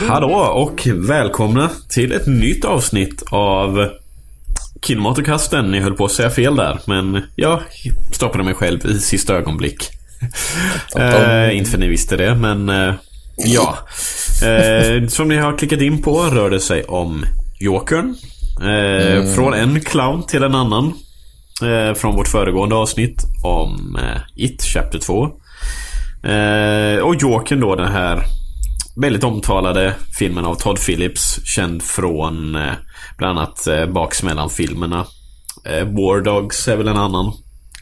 Hallå och välkomna till ett nytt avsnitt av Kinematokasten. Ni höll på att säga fel där, men jag stoppade mig själv i sista ögonblick. eh, inte för ni visste det, men eh, ja. Eh, som ni har klickat in på rör det sig om Jokern. Eh, mm. Från en clown till en annan. Eh, från vårt föregående avsnitt om eh, It Chapter 2. och Jokern då den här väldigt omtalade filmen av Todd Phillips. Känd från eh, bland annat eh, Baksmällan-filmerna. Eh, War Dogs är väl en annan.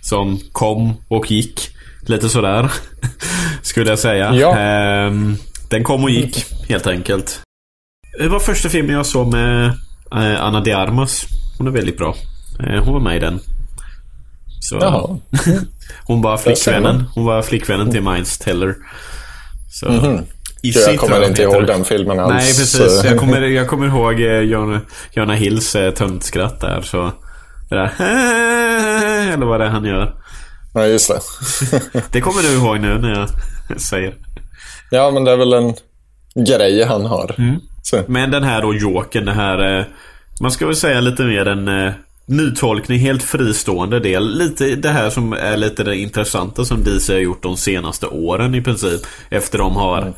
Som kom och gick. Lite sådär. Skulle jag säga. Ja. Eh, den kom och gick helt enkelt. Det var första filmen jag såg med Anna de Armas. Hon är väldigt bra. Hon var med i den. Så, Jaha. hon var flickvännen. Hon var flickvännen till Miles Teller. Så, mm -hmm. I jag kommer inte ihåg den filmen alls. Nej, precis. Jag kommer, jag kommer ihåg eh, Jonna Hills eh, töntskratt där. Så det där Eller vad det är han gör. Ja, just det. det kommer du ihåg nu när jag säger. Ja, men det är väl en grej han har. Mm. Men den här då Jokern, det här... Eh, man ska väl säga lite mer en nytolkning, helt fristående del. Lite det här som är lite det intressanta som DC har gjort de senaste åren i princip. Efter de har mm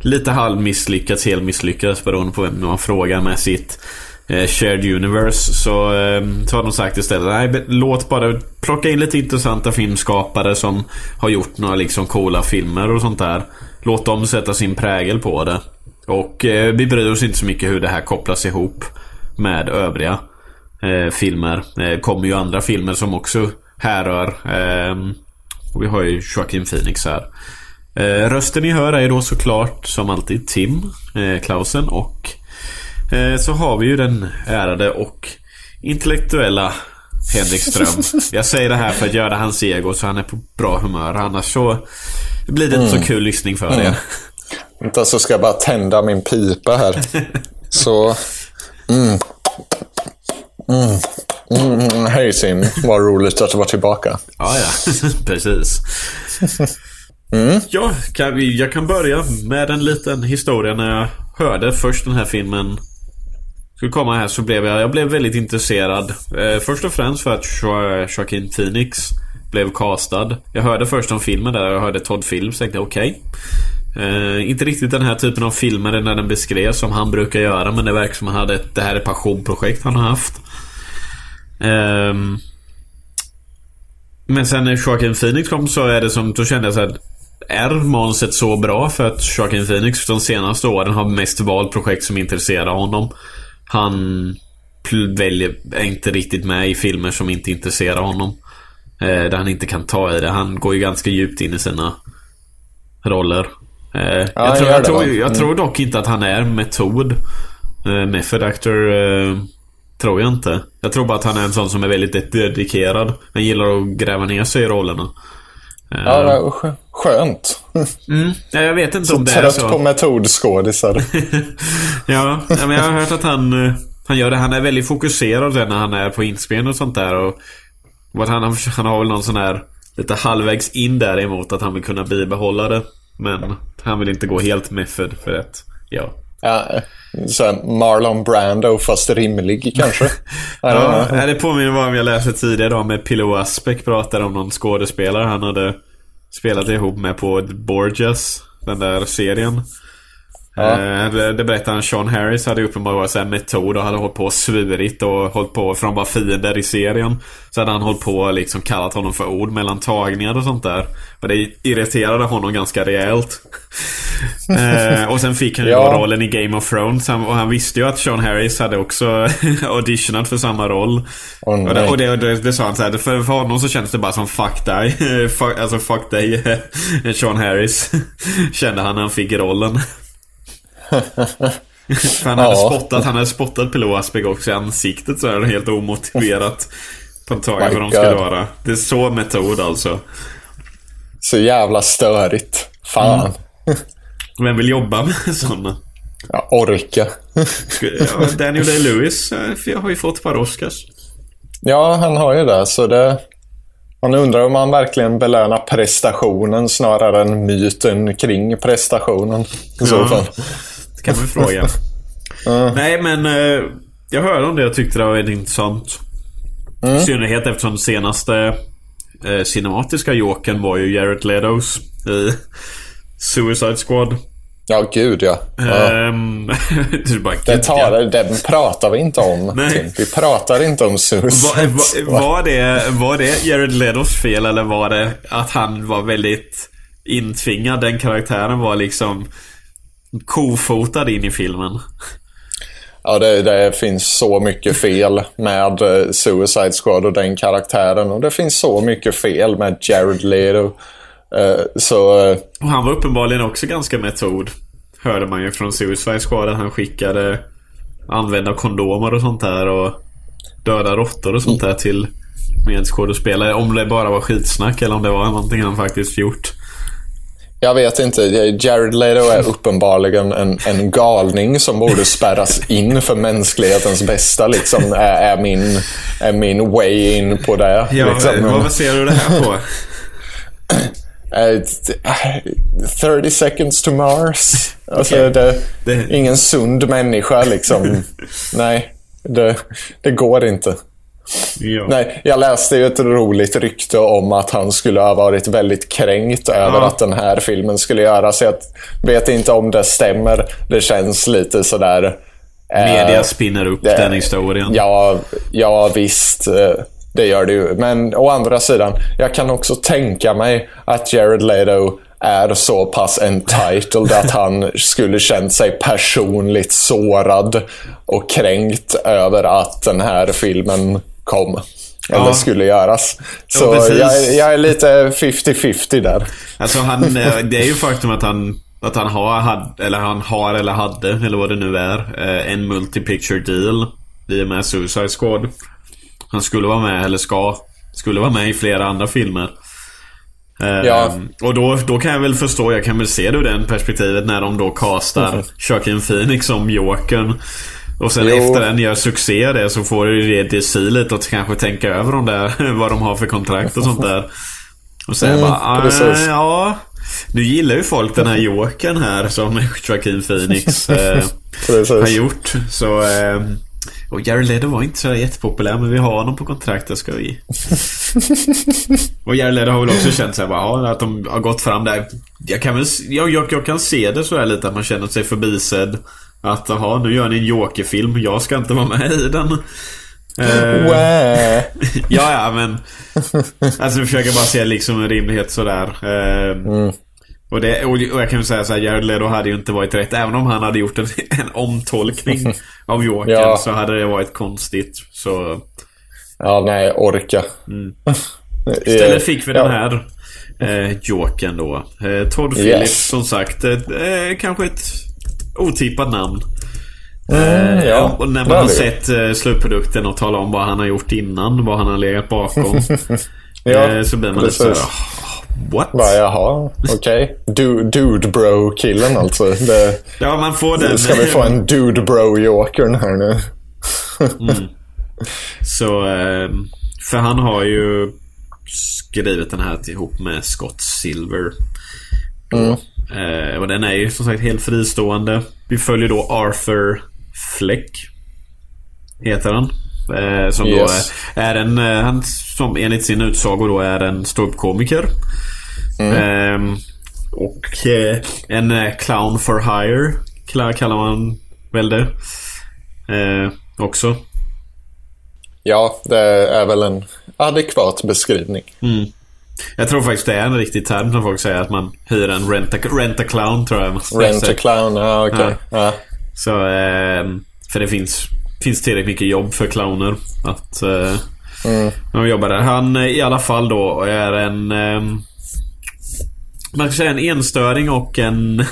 lite halv misslyckats, helt misslyckats beroende på vem man frågar med sitt eh, shared universe. Så, eh, så har de sagt istället, nej låt bara plocka in lite intressanta filmskapare som har gjort några liksom coola filmer och sånt där. Låt dem sätta sin prägel på det. Och eh, vi bryr oss inte så mycket hur det här kopplas ihop med övriga eh, filmer. Det eh, kommer ju andra filmer som också härrör. Eh, vi har ju Joaquin Phoenix här. Eh, rösten ni hör är då såklart som alltid Tim eh, Klausen och eh, så har vi ju den ärade och intellektuella Henrik Ström. Jag säger det här för att göra hans ego så han är på bra humör. Annars så blir det inte mm. så kul lyssning för mm. er. Vänta så ska jag bara tända min pipa här. så... Mm. Mm. Mm, hej Sim, vad roligt att du var tillbaka. Ja, ja, precis. Mm. Ja, kan vi, jag kan börja med en liten historia. När jag hörde först den här filmen skulle komma här så blev jag, jag blev väldigt intresserad. Eh, först och främst för att Joaquin Phoenix blev castad. Jag hörde först om filmen där jag hörde Todd Phillips tänkte okej. Okay. Eh, inte riktigt den här typen av filmer när den beskrevs som han brukar göra men det verkar som att han hade ett, det här är ett passionprojekt han har haft. Eh, men sen när Joaquin Phoenix kom så är det som, då kände jag så här, är manuset så bra för att Joaquin Phoenix de senaste åren har mest valt projekt som intresserar honom. Han väljer, är inte riktigt med i filmer som inte intresserar honom. Eh, där han inte kan ta i det. Han går ju ganska djupt in i sina roller. Eh, ja, jag, tror, jag, tror, jag tror mm. dock inte att han är metod. Eh, method actor eh, tror jag inte. Jag tror bara att han är en sån som är väldigt dedikerad. Han gillar att gräva ner sig i rollerna. Ja, skönt. Mm. Ja, jag vet inte så om det är så. trött på metodskådisar. ja, men jag har hört att han, eh, han gör det. Han är väldigt fokuserad när han är på inspelning och sånt där. Och, han, han har väl någon sån här lite halvvägs in däremot att han vill kunna bibehålla det. Men han vill inte gå helt method för att, ja. Ja, så Marlon Brando fast rimlig kanske. ja, det påminner bara om jag läste tidigare om med Pillow Aspect pratade om någon skådespelare han hade Spelade ihop med på Borgias. Den där serien. Ja. Eh, det berättar han Sean Harris hade uppenbarligen en metod och hade hållit på och svurit och hållit på de var fiender i serien. Så hade han hållit på och liksom kallat honom för ord mellan tagningar och sånt där. Och det irriterade honom ganska rejält. eh, och sen fick han ju ja. rollen i Game of Thrones. och han visste ju att Sean Harris hade också auditionat för samma roll. Oh, och, det, och, det, det, det, sa han så här, för, för honom så kändes det bara som fuck dig. fuck, alltså fuck dig Sean Harris. Kände han när han fick rollen. Han hade, Ja. spottat, han hade spottat Pillow Aspeg också i ansiktet så här helt omotiverat. På ett tag My vad de skulle vara. Det är så metod alltså. Så jävla störigt. Fan. Vem vill jobba med sådana? Jag orkar. Ja, Daniel Day-Lewis eh, har ju fått ett par Oscars. Ja, han har ju det. Så det... Man undrar om han verkligen belönar prestationen snarare än myten kring prestationen. I så Ja. fall. Kan man ju fråga. Nej men eh, jag hörde om det och tyckte det var intressant. I synnerhet eftersom senaste eh, cinematiska jokern var ju Jared Letos i Suicide Squad. Ja, gud ja. ja. Det är bara Det, gud, tar, den pratar vi inte om. Nej. Vi pratar inte om Suicide var, var, det, var det Jared Letos fel eller var det att han var väldigt intvingad? Den karaktären var liksom kofotad in i filmen. Ja, det, det finns så mycket fel med eh, Suicide Squad och den karaktären. Och det finns så mycket fel med Jared Leto. Eh, så... eh, Och han var uppenbarligen också ganska metod. Hörde man ju från Suicide Squad han skickade använda kondomer och sånt där och döda råttor och sånt där till medskådespelare. Om det bara var skitsnack eller om det var någonting han faktiskt gjort. Jag vet inte. Jared Leto är uppenbarligen en, en galning som borde spärras in för mänsklighetens bästa. Liksom, är, är, min, är min way in på det. Ja, liksom. vad baserar du det här på? Eh, t- 30 seconds to Mars. Alltså, Okej. det, Det- Ingen sund människa liksom. Nej, det, det går inte. Ja. Nej, jag läste ju ett roligt rykte om att han skulle ha varit väldigt kränkt över Ja. att den här filmen skulle göras. Jag vet inte om det stämmer. Det känns lite sådär... eh, Media spinner upp det- den historien. Ja, ja visst. eh, Det gör det ju. Men å andra sidan, jag kan också tänka mig att Jared Leto är så pass entitled att han skulle känt sig personligt sårad och kränkt över att den här filmen kom. Eller Ja. skulle göras. Så precis. jag, jag är lite 50-50 där. Alltså han, eh, det är ju faktum att han att han har, had, eller han har eller hade, eller vad det nu är, eh, en multi-picture deal i och med Suicide Squad. Han skulle vara med, eller ska, skulle vara med i flera andra filmer. Eh, Ja. Och då, då kan jag väl förstå, jag kan väl se det ur den perspektivet när de då castar Joaquin Phoenix som Jokern. Och sen Jo. efter den gör succé det så får ju det lite att kanske tänka över om det, vad de har för kontrakt och sånt där. Och säga Mm, bara. "Ah, ja. Nu gillar ju folk den här Jokern här som Joaquin Phoenix eh, har gjort. Så... Eh, och Jared Leto var inte så jättepopulär men vi har honom på kontraktet ska vi. och Jared Leto har väl också känt sig ja, att de har gått fram där. Jag kan, väl, jag, jag, jag kan se det så här lite att man känner sig förbisedd. Att jaha, nu gör ni en Joker-film. Jag ska inte vara med i den. Wah. ja, ja, men... Alltså, vi försöker bara se liksom en rimlighet sådär. Eh, och, det, och jag kan ju säga så här, Jared Leto hade ju inte varit rätt. Även om han hade gjort en, en omtolkning av Joker Ja. så hade det varit konstigt. Så Ja, nej, orka. istället fick vi Ja. den här eh, Jokern då. Eh, Todd Yes. Phillips som sagt. Eh, eh, kanske ett otippat namn. Mm, ja, och när man har sett eh, slutprodukten och talar om vad han har gjort innan, vad han har legat bakom. Ja, eh, så blir man lite precis. såhär, what? Bara, jaha, okej. Du, dude bro-killen alltså. Det, Ja, man får den. ska vi få en dude bro-jokern här nu? Så, eh, för han har ju skrivit den här ihop med Scott Silver. Eh, och den är ju som sagt helt fristående. Vi följer då Arthur Fleck. Heter han. Eh, som Yes. då är, en, eh, han som enligt sin utsago då är en ståuppkomiker. Eh, och eh, en eh, clown for hire kallar man väl det. Eh, också. Ja, det är väl en adekvat beskrivning. Jag tror faktiskt det är en riktig term som folk säger att man hyr en rent a, rent a clown tror jag man ska Rent a säga. clown, ja okej. Ja. Så, eh, för det finns, finns tillräckligt mycket jobb för clowner att eh, de jobbar där. Han eh, i alla fall då är en eh, man kan säga en enstöring och en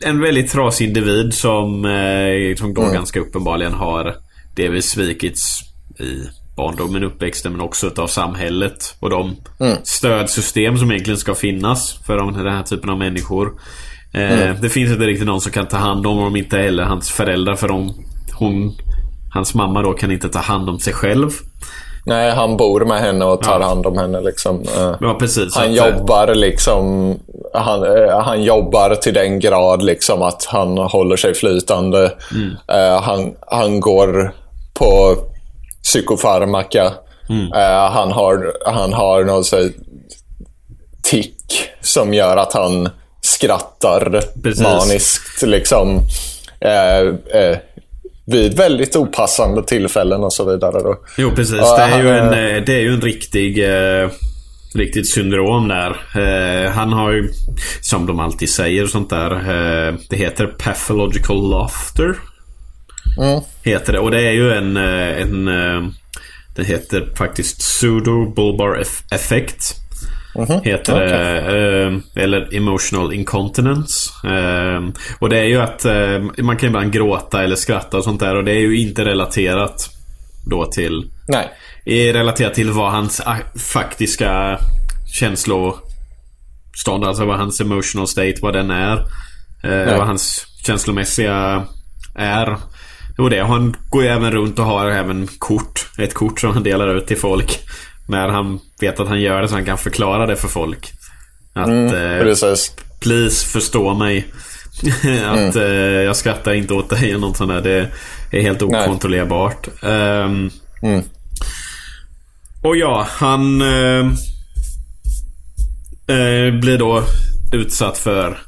en väldigt trasig individ som, eh, som då mm. ganska uppenbarligen har delvis svikits i barndomen, uppväxten men också utav samhället och de mm. stödsystem som egentligen ska finnas för den här typen av människor. Eh, mm. Det finns inte riktigt någon som kan ta hand om dem, inte heller hans föräldrar för de, hon, hans mamma då kan inte ta hand om sig själv. Nej, han bor med henne och tar ja. hand om henne. Liksom. Eh, ja, precis. Han jobbar liksom... Han, eh, han jobbar till den grad liksom att han håller sig flytande. Mm. Han, han går på psykofarmaka. Mm. Uh, han har, han har någon så tick som gör att han skrattar Precis. maniskt. Liksom, uh, uh, vid väldigt opassande tillfällen och så vidare. Då. Jo, precis. Det är, ju en, det är ju en riktig... riktigt syndrom där. han har ju, som de alltid säger och sånt där, det heter pathological laughter. Mm. Heter det. Och det är ju en... Eh, en eh, det heter faktiskt Pseudo Bulbar Effect. Mm -hmm. Heter okay. det. Eh, eller Emotional Incontinence. Och det är ju att man kan ibland gråta eller skratta och sånt där. Och det är ju inte relaterat då till... Nej. Är relaterat till vad hans faktiska känslostånd, alltså vad hans emotional state, vad den är. Nej. Vad hans känslomässiga är. Jo det. Han går ju även runt och har även kort. Ett kort som han delar ut till folk. När han vet att han gör det så han kan förklara det för folk. Att... Mm, eh, precis. Please förstå mig. att mm. eh, jag skrattar inte åt dig eller något sånt där. Det är helt okontrollerbart. Um, mm. Och ja, han eh, eh, blir då utsatt för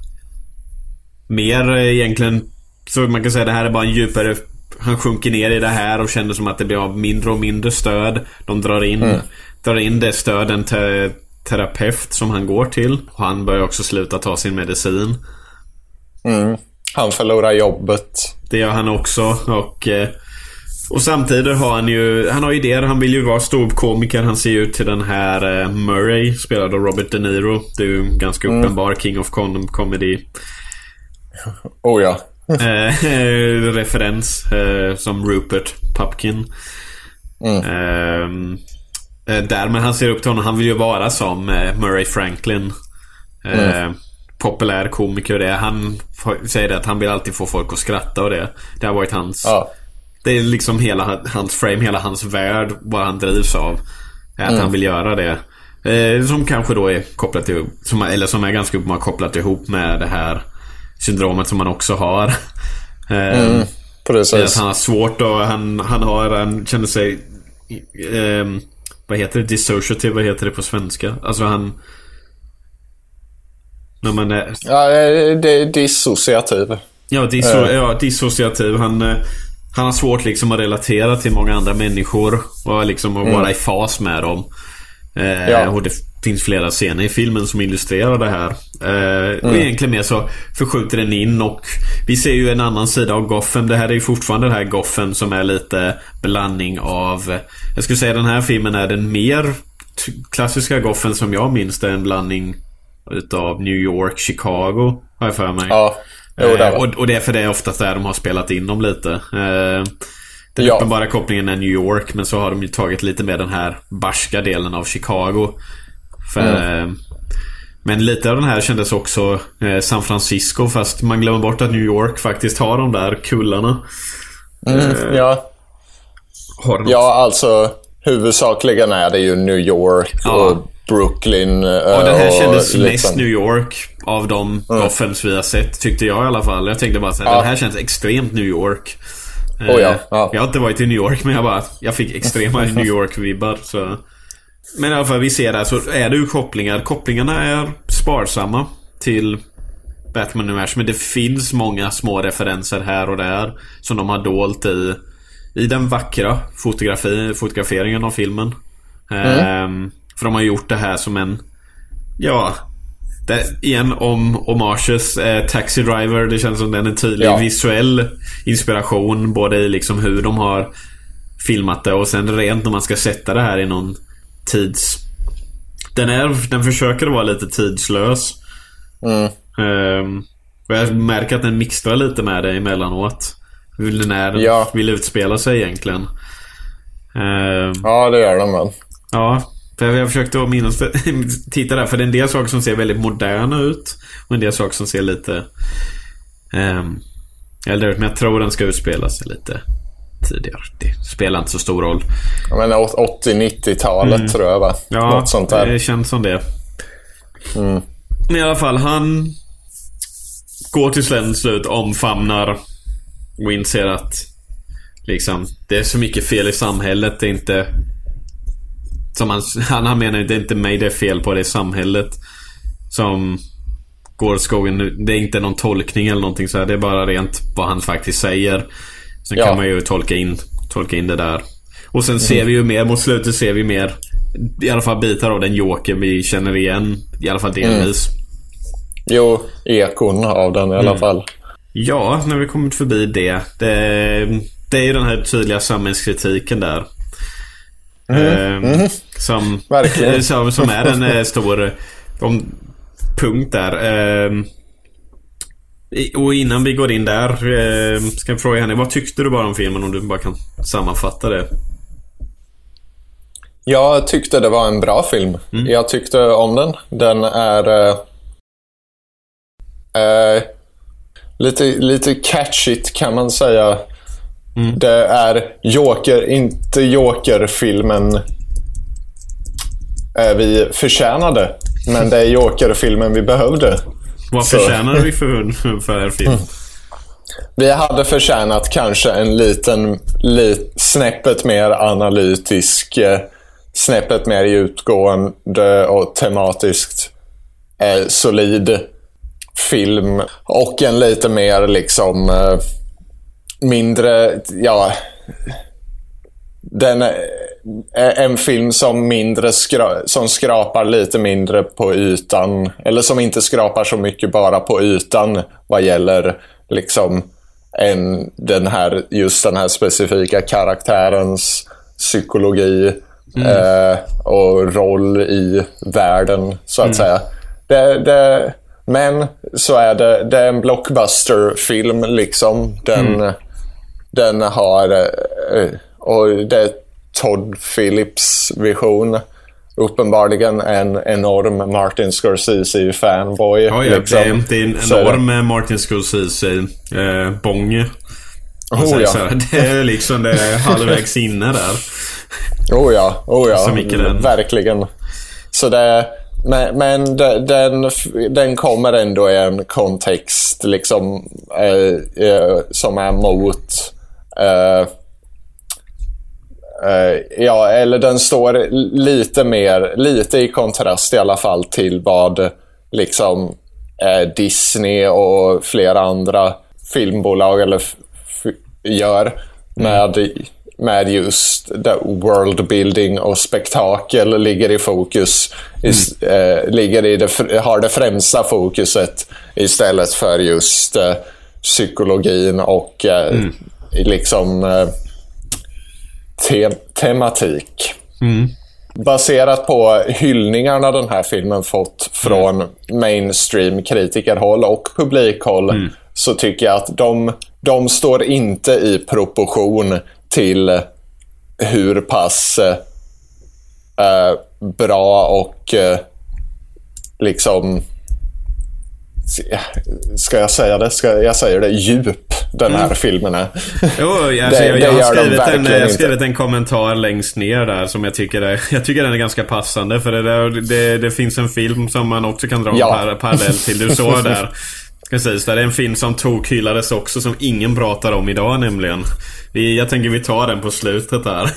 mer egentligen. Så man kan säga att det här är bara en djupare han sjunker ner i det här och känner som att det blir av mindre och mindre stöd. De drar in, mm. drar in det stöd, en te terapeut som han går till. Och han börjar också sluta ta sin medicin. Mm. Han förlorar jobbet. Det gör han också. Och, eh, och samtidigt har han ju Han har idéer. Han vill ju vara ståuppkomiker. Han ser ut till den här eh, Murray, spelad av Robert De Niro. Det är ju en ganska mm. uppenbar King of Comedy. Oh ja. eh, referens eh, som Rupert Pupkin. Mm. Ehm, eh, där, men han ser upp till honom. Han vill ju vara som eh, Murray Franklin. Eh, mm. Populär komiker det. Han säger det att han vill alltid få folk att skratta och det. Det har varit hans... Ja. Det är liksom hela hans frame, hela hans värld, vad han drivs av. Är att mm. han vill göra det. Eh, som kanske då är kopplat till, som, eller som är ganska uppenbart kopplat ihop med det här syndromet som han också har. Eh, mm, precis. han har svårt och han, han har, han känner sig... Eh, vad heter det? Dissociative, vad heter det på svenska? Alltså han... När man är... Ja, eh, det är dissociativ. Ja, disso, uh. ja dissociativ. Han, eh, han har svårt liksom att relatera till många andra människor. Och liksom att mm. vara i fas med dem. Eh, ja. Och det finns flera scener i filmen som illustrerar det här. Eh, mm. Och egentligen mer så förskjuter den in och vi ser ju en annan sida av Goffen. Det här är ju fortfarande den här Goffen som är lite blandning av... Jag skulle säga den här filmen är den mer klassiska Goffen som jag minns det. En blandning utav New York, Chicago har jag för mig. Ja. Jo, det eh, och, och det är för det är oftast där de har spelat in dem lite. Eh, den ja. uppenbara kopplingen är New York men så har de ju tagit lite mer den här barska delen av Chicago. För, mm. Men lite av den här kändes också eh, San Francisco fast man glömmer bort att New York faktiskt har de där kullarna. Mm, eh, ja. Ja, alltså huvudsakligen är det ju New York ja. och Brooklyn. Ja, den här kändes liksom... mest New York av de mm. vi har sett, tyckte jag i alla fall. Jag tänkte bara såhär, ja. den här känns extremt New York. Oh, ja. Jag har inte varit i New York, men jag bara, jag fick extrema New York-vibbar. Så. Men i alla fall, vi ser där så är det ju kopplingar. Kopplingarna är sparsamma till Batman Universum. Men det finns många små referenser här och där. Som de har dolt i, i den vackra fotografi, fotograferingen av filmen. Mm. Ehm, för de har gjort det här som en... Ja, det, igen om homages. Eh, Taxi Driver, det känns som den är en tydlig ja. visuell inspiration. Både i liksom hur de har filmat det och sen rent när man ska sätta det här i någon tids... Den, är, den försöker vara lite tidslös. Mm. Um, Och jag märker att den mixtrar lite med det emellanåt. Hur den är, Ja. vill utspela sig egentligen. Eh, Ja, det gör de väl. Ja, för jag försökte minnas Titta där, för det är en del saker som ser väldigt moderna ut. Och en del saker som ser lite... Um, eller, men jag tror den ska utspela sig lite tidigare. Det spelar inte så stor roll. Menar 80-90-talet tror jag va? Mm. Ja, Något sånt där. det känns som det. Men i alla fall, han går till slut, omfamnar och inser att liksom, det är så mycket fel i samhället. Det är inte... Som han, han, han menar det är inte mig det är fel på, det är samhället som går skogen. nu. Det är inte någon tolkning eller någonting så här. Det är bara rent vad han faktiskt säger. Sen Ja. kan man ju tolka in, tolka in det där. Och sen ser vi ju mer, mot slutet ser vi mer i alla fall bitar av den Joker vi känner igen. I alla fall delvis. Jo, ekon av den i alla Mm. fall. Ja, när vi kommit förbi det. Det, det är ju den här tydliga samhällskritiken där. Eh, Som, Verkligen. som, som är en eh, stor om, punkt där. Eh, och innan vi går in där eh, ska jag fråga henne, vad tyckte du bara om filmen? Om du bara kan sammanfatta det. Jag tyckte det var en bra film. Mm. Jag tyckte om den. Den är eh, eh, lite, lite catchigt kan man säga. Mm. Det är Joker, inte Joker-filmen eh, vi förtjänade. Men det är Joker-filmen vi behövde. Vad förtjänar vi för, för film? Vi hade förtjänat kanske en liten, li, snäppet mer analytisk, eh, snäppet mer djupgående och tematiskt eh, solid film. Och en lite mer liksom eh, mindre, ja, den, eh, en film som, mindre skra, som skrapar lite mindre på ytan. Eller som inte skrapar så mycket bara på ytan vad gäller liksom en, den här, just den här specifika karaktärens psykologi eh, och roll i världen, så att säga. Det, det, men så är det, det är en blockbuster-film liksom. Den, den har, eh, och det är Todd Phillips vision. Uppenbarligen en enorm Martin Scorsese-fanboy. Ja, ja, liksom. det, är en enorm Martin Scorsese eh, Oh, säger ja. så. Det är liksom det är halvvägs inne där. Oh ja, oh ja. Så den. Verkligen. Så det, men men de- den, den kommer ändå i en kontext liksom eh, eh, som är mot eh, Ja, eller den står lite mer, lite i kontrast i alla fall till vad liksom eh, Disney och flera andra filmbolag eller gör med, med just det world building och spektakel ligger i fokus. Is, eh, ligger i det, har det främsta fokuset istället för just eh, psykologin och eh, liksom eh, te- tematik. Baserat på hyllningarna den här filmen fått från mainstream kritikerhåll och publikhåll så tycker jag att de, de står inte i proportion till hur pass eh, bra och eh, liksom Ska jag säga det? Ska jag säger det? Djup den här filmen är. Jo, alltså, Det- jag, jag, har skrivit en, jag har skrivit en kommentar längst ner där som jag tycker är, jag tycker den är ganska passande. För det, där, det, det finns en film som man också kan dra Ja. en par, parallell till. Du såg där. Precis, det är en film som tokhyllades också som ingen pratar om idag nämligen. Vi, jag tänker vi tar den på slutet här.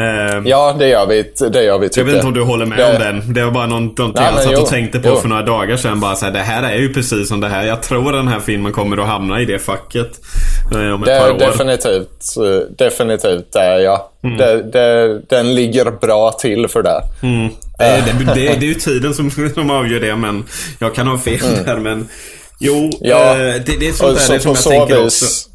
Ehm, Ja, det gör vi. Det gör vi jag tycker vet inte om du håller med Det- om den. Det var bara någon, någonting Nej, jag satt jo, och tänkte på jo. för några dagar sedan. Bara så här, det här är ju precis som det här. Jag tror den här filmen kommer att hamna i det facket. eh, Om ett Det par år. definitivt, eh, definitivt det är jag. Mm. Det, det, den ligger bra till för det. Det, är- det, det, är ju tiden som, som avgör det, men jag kan ha fel där. Men jo, Mm. Ja, eh, det, är sånt där så det som jag tänker vis, också.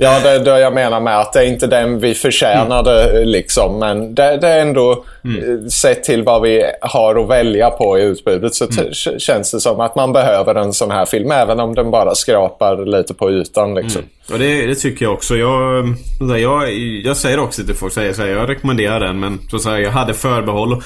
Ja, det är det jag menar med att det är inte den vi förtjänade mm. liksom. Men det, det är ändå, mm. sett till vad vi har att välja på i utbudet, så mm. känns det som att man behöver en sån här film. Även om den bara skrapar lite på ytan liksom. Mm. Och det, det, tycker jag också. Jag, jag, jag säger också till folk, säger så här, jag rekommenderar den. Men så säger jag hade förbehåll.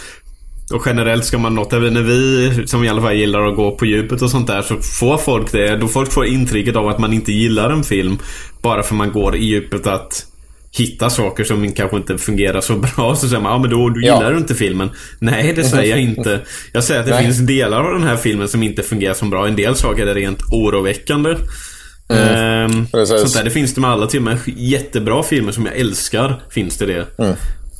Och generellt ska man låta, när vi som i alla fall gillar att gå på djupet och sånt där så får folk det. Då folk får intrycket av att man inte gillar en film bara för man går i djupet att hitta saker som kanske inte fungerar så bra. Så säger man, ja men då du gillar ja. du inte filmen. Nej, det säger jag inte. Jag säger att det Nej. finns delar av den här filmen som inte fungerar så bra. En del saker är rent oroväckande. Mm. Ehm, sånt där, det finns det med alla till och med jättebra filmer som jag älskar. Finns det det. Mm.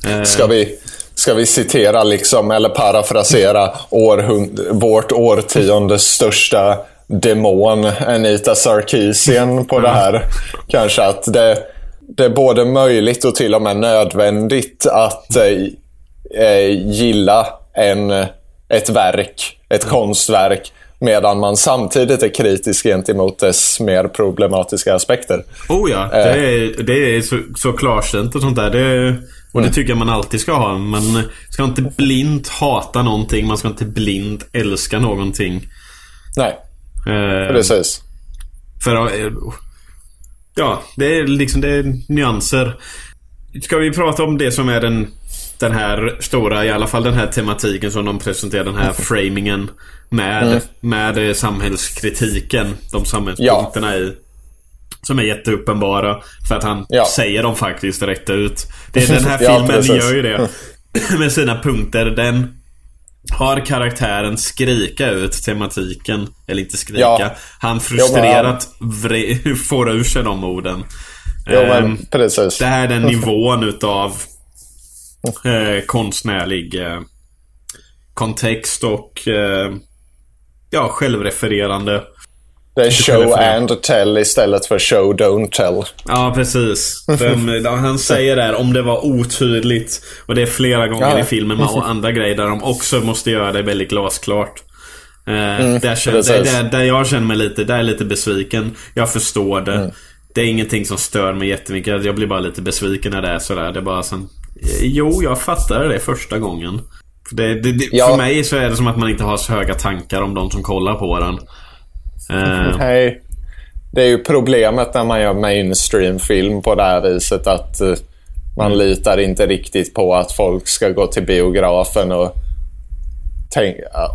Ehm. Ska vi ska vi citera liksom, eller parafrasera århund vårt årtiondes största demon, Anita Sarkeesian, på det här. Kanske att det, det är både möjligt och till och med nödvändigt att eh, eh gilla en, ett verk, ett konstverk, medan man samtidigt är kritisk gentemot dess mer problematiska aspekter. Oh ja, det eh. är, det är så, så klarsynt och sånt där. Det och det tycker jag man alltid ska ha. Man ska inte blint hata någonting. Man ska inte blint älska någonting. Nej, eh, precis. För eh, Ja, det är liksom det är nyanser. Ska vi prata om det som är den den här stora, i alla fall den här tematiken som de presenterar, den här framingen med, mm. med samhällskritiken. De samhällspunkterna ja. i som är jätteuppenbara. För att han ja. säger dem faktiskt rätt ut. Det, den här filmen ja, gör ju det. Med sina punkter. Den har karaktären skrika ut tematiken. Eller inte skrika. Ja. Han frustrerat får ur sig de orden. Jo, men, um, precis. Det här är den nivån utav eh, konstnärlig eh, kontext och eh, ja, självrefererande det är show and tell istället för show don't tell. Ja, precis. Den, han säger där om det var otydligt. Och det är flera gånger ja. i filmen och andra grejer där de också måste göra det väldigt glasklart. Eh, mm, där, känner, där, där, där, jag känner mig lite, där är lite besviken. Jag förstår det. Mm. Det är ingenting som stör mig jättemycket. Jag blir bara lite besviken när det är sådär. Det är bara sen... Jo, jag fattade det första gången. Det, det, det, ja. För mig så är det som att man inte har så höga tankar om de som kollar på den. Uh. Nej. Det är ju problemet när man gör mainstream-film på det här viset att uh, man mm. litar inte riktigt på att folk ska gå till biografen och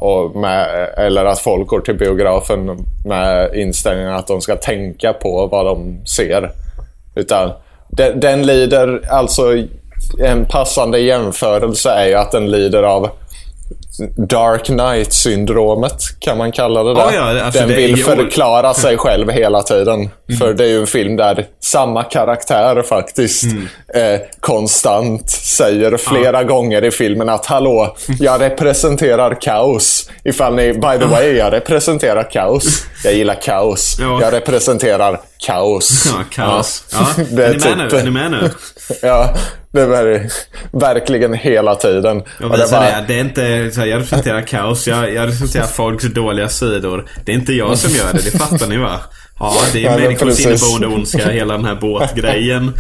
och med, eller att folk går till biografen med inställningen att de ska tänka på vad de ser. Utan den, den lider, alltså en passande jämförelse är ju att den lider av Dark Knight-syndromet kan man kalla det där. Oh ja, alltså Den vill förklara sig själv hela tiden. Mm. För det är ju en film där samma karaktär faktiskt mm. eh, konstant säger flera ah. gånger i filmen att hallå, jag representerar kaos. Ifall ni, by the way, jag representerar kaos. Jag gillar kaos. Ja. Jag representerar kaos. Ja, kaos. Ja. ja. Det är, ni typ, nu? är ni med nu? ja. Det är verkligen hela tiden. Jag visar det, bara... det. det är inte så här, jag representerar kaos. Jag, jag representerar folks dåliga sidor. Det är inte jag som gör det, det fattar ni va? Ja, det är ja, människors inneboende ondska, hela den här båtgrejen.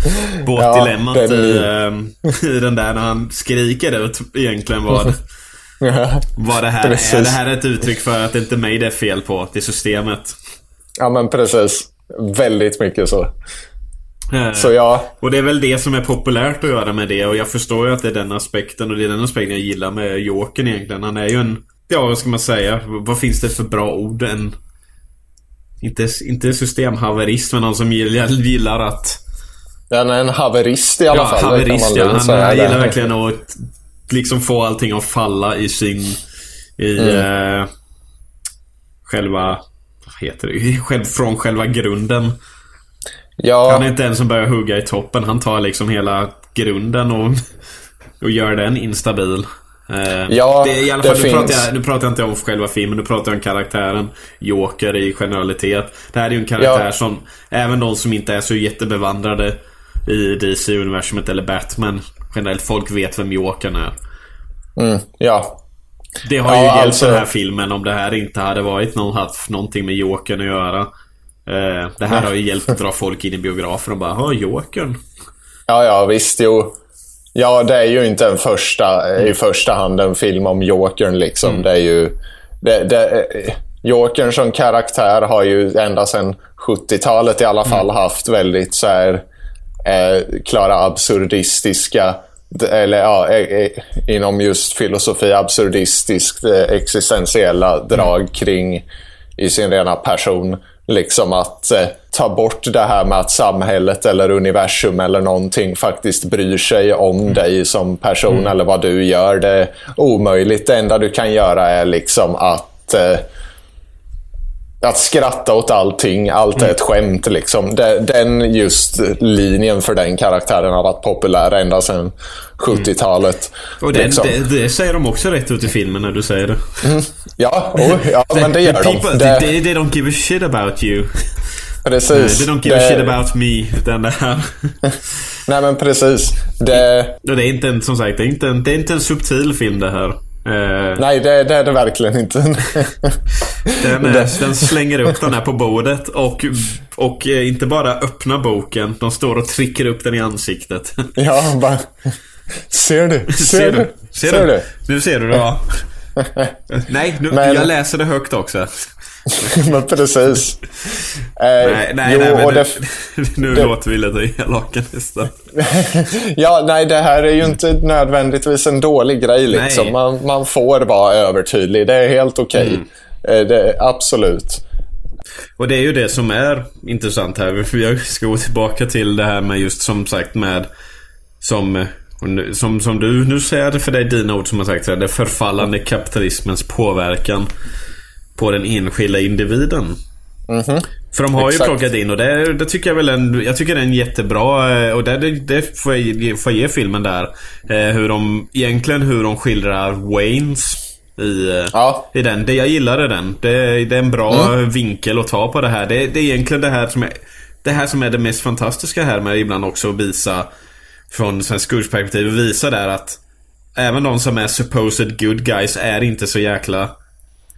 Båtdilemmat ja, den... i, uh, i den där när han skriker ut egentligen vad, vad det här precis. är. Det här är ett uttryck för att det inte är mig det är fel på, det är systemet. Ja men precis. Väldigt mycket så. Eh, så ja. Och det är väl det som är populärt att göra med det och jag förstår ju att det är den aspekten och det är den aspekten jag gillar med Jokern egentligen. Han är ju en... Ja, vad ska man säga? Vad finns det för bra ord? En... Inte, inte systemhaverist, men någon som gillar, gillar att... Han är en haverist i alla ja, fall. Haverist, ja. Han, han gillar verkligen att liksom få allting att falla i sin... I mm. eh, själva... Vad heter det? Själv, från själva grunden. Ja. Han är inte en som börjar hugga i toppen. Han tar liksom hela grunden och, och gör den instabil. Eh, ja, det, i alla fall, nu, finns... pratar jag, nu pratar jag inte om själva filmen, nu pratar jag om karaktären Joker i generalitet. Det här är ju en karaktär ja. som även de som inte är så jättebevandrade i DC-universumet eller Batman generellt, folk vet vem Jokern är. Mm, ja. Det har ja, ju hjälpt alltså... den här filmen om det här inte hade varit någon, haft någonting med Jokern att göra. Eh, det här har ju hjälpt att dra folk in i biografen och bara ha Jokern. Ja, ja, visst. Jo. Ja, det är ju inte en första, i första hand en film om Jokern. Liksom. Mm. Det är ju... Det, det, Jokern som karaktär har ju ända sedan 70-talet i alla Mm. fall haft väldigt så här, eh, klara absurdistiska eller ja, eh, eh, inom just filosofi absurdistiskt eh, existentiella drag kring i sin rena person. Liksom att eh, ta bort det här med att samhället eller universum eller någonting faktiskt bryr sig om dig som person eller vad du gör. Det är omöjligt. Det enda du kan göra är liksom att eh, att skratta åt allting, allt är ett skämt. Liksom. Den just linjen för den karaktären har varit populär ända sedan 70-talet. Och det, liksom. det, det säger de också rätt ut i filmen när du säger det. Ja, oh, ja men det gör the people, de. they, Det, they, they don't give a shit about you. precis. They don't give a Det- shit about me. Utan det här. Nej men precis. Det, det är inte en, som sagt, det är inte en, det är inte en subtil film det här. Eh, nej, det, det är det verkligen inte. den, är, det- den slänger upp den här på bordet och, och eh, inte bara öppnar boken. De står och trycker upp den i ansiktet. ja, bara... Ser du? Ser, Ser du? du? Ser du? Nu ser du det va? Nej, nu, Men- jag läser det högt också. men precis. Eh, Nej, nej, jo, nej men det, nu det- låter vi lite elaka nästan. ja, nej, det här är ju inte nödvändigtvis en dålig grej. Liksom. Man, man får vara övertydlig. Det är helt okej. Mm. Eh, det- Absolut. Och det är ju det som är intressant här. För jag ska gå tillbaka till det här med just som sagt med Som och nu- som, som du, nu säger jag det för dig dina ord som har sagt här, det förfallande kapitalismens påverkan på den enskilda individen. För de har. Exakt. ju plockat in och det, det tycker jag väl en, jag tycker det är en jättebra eh, och det, det, det får, jag, ge- får jag ge filmen där. Eh, hur de, egentligen hur de skildrar Waynes i, eh, Ja. i den. Det, jag gillade den. Det, det är en bra vinkel att ta på det här. Det, det är egentligen det här som är det här som är det mest fantastiska här med ibland också att visa från svensk perspektiv och visa där att även de som är supposed good guys är inte så jäkla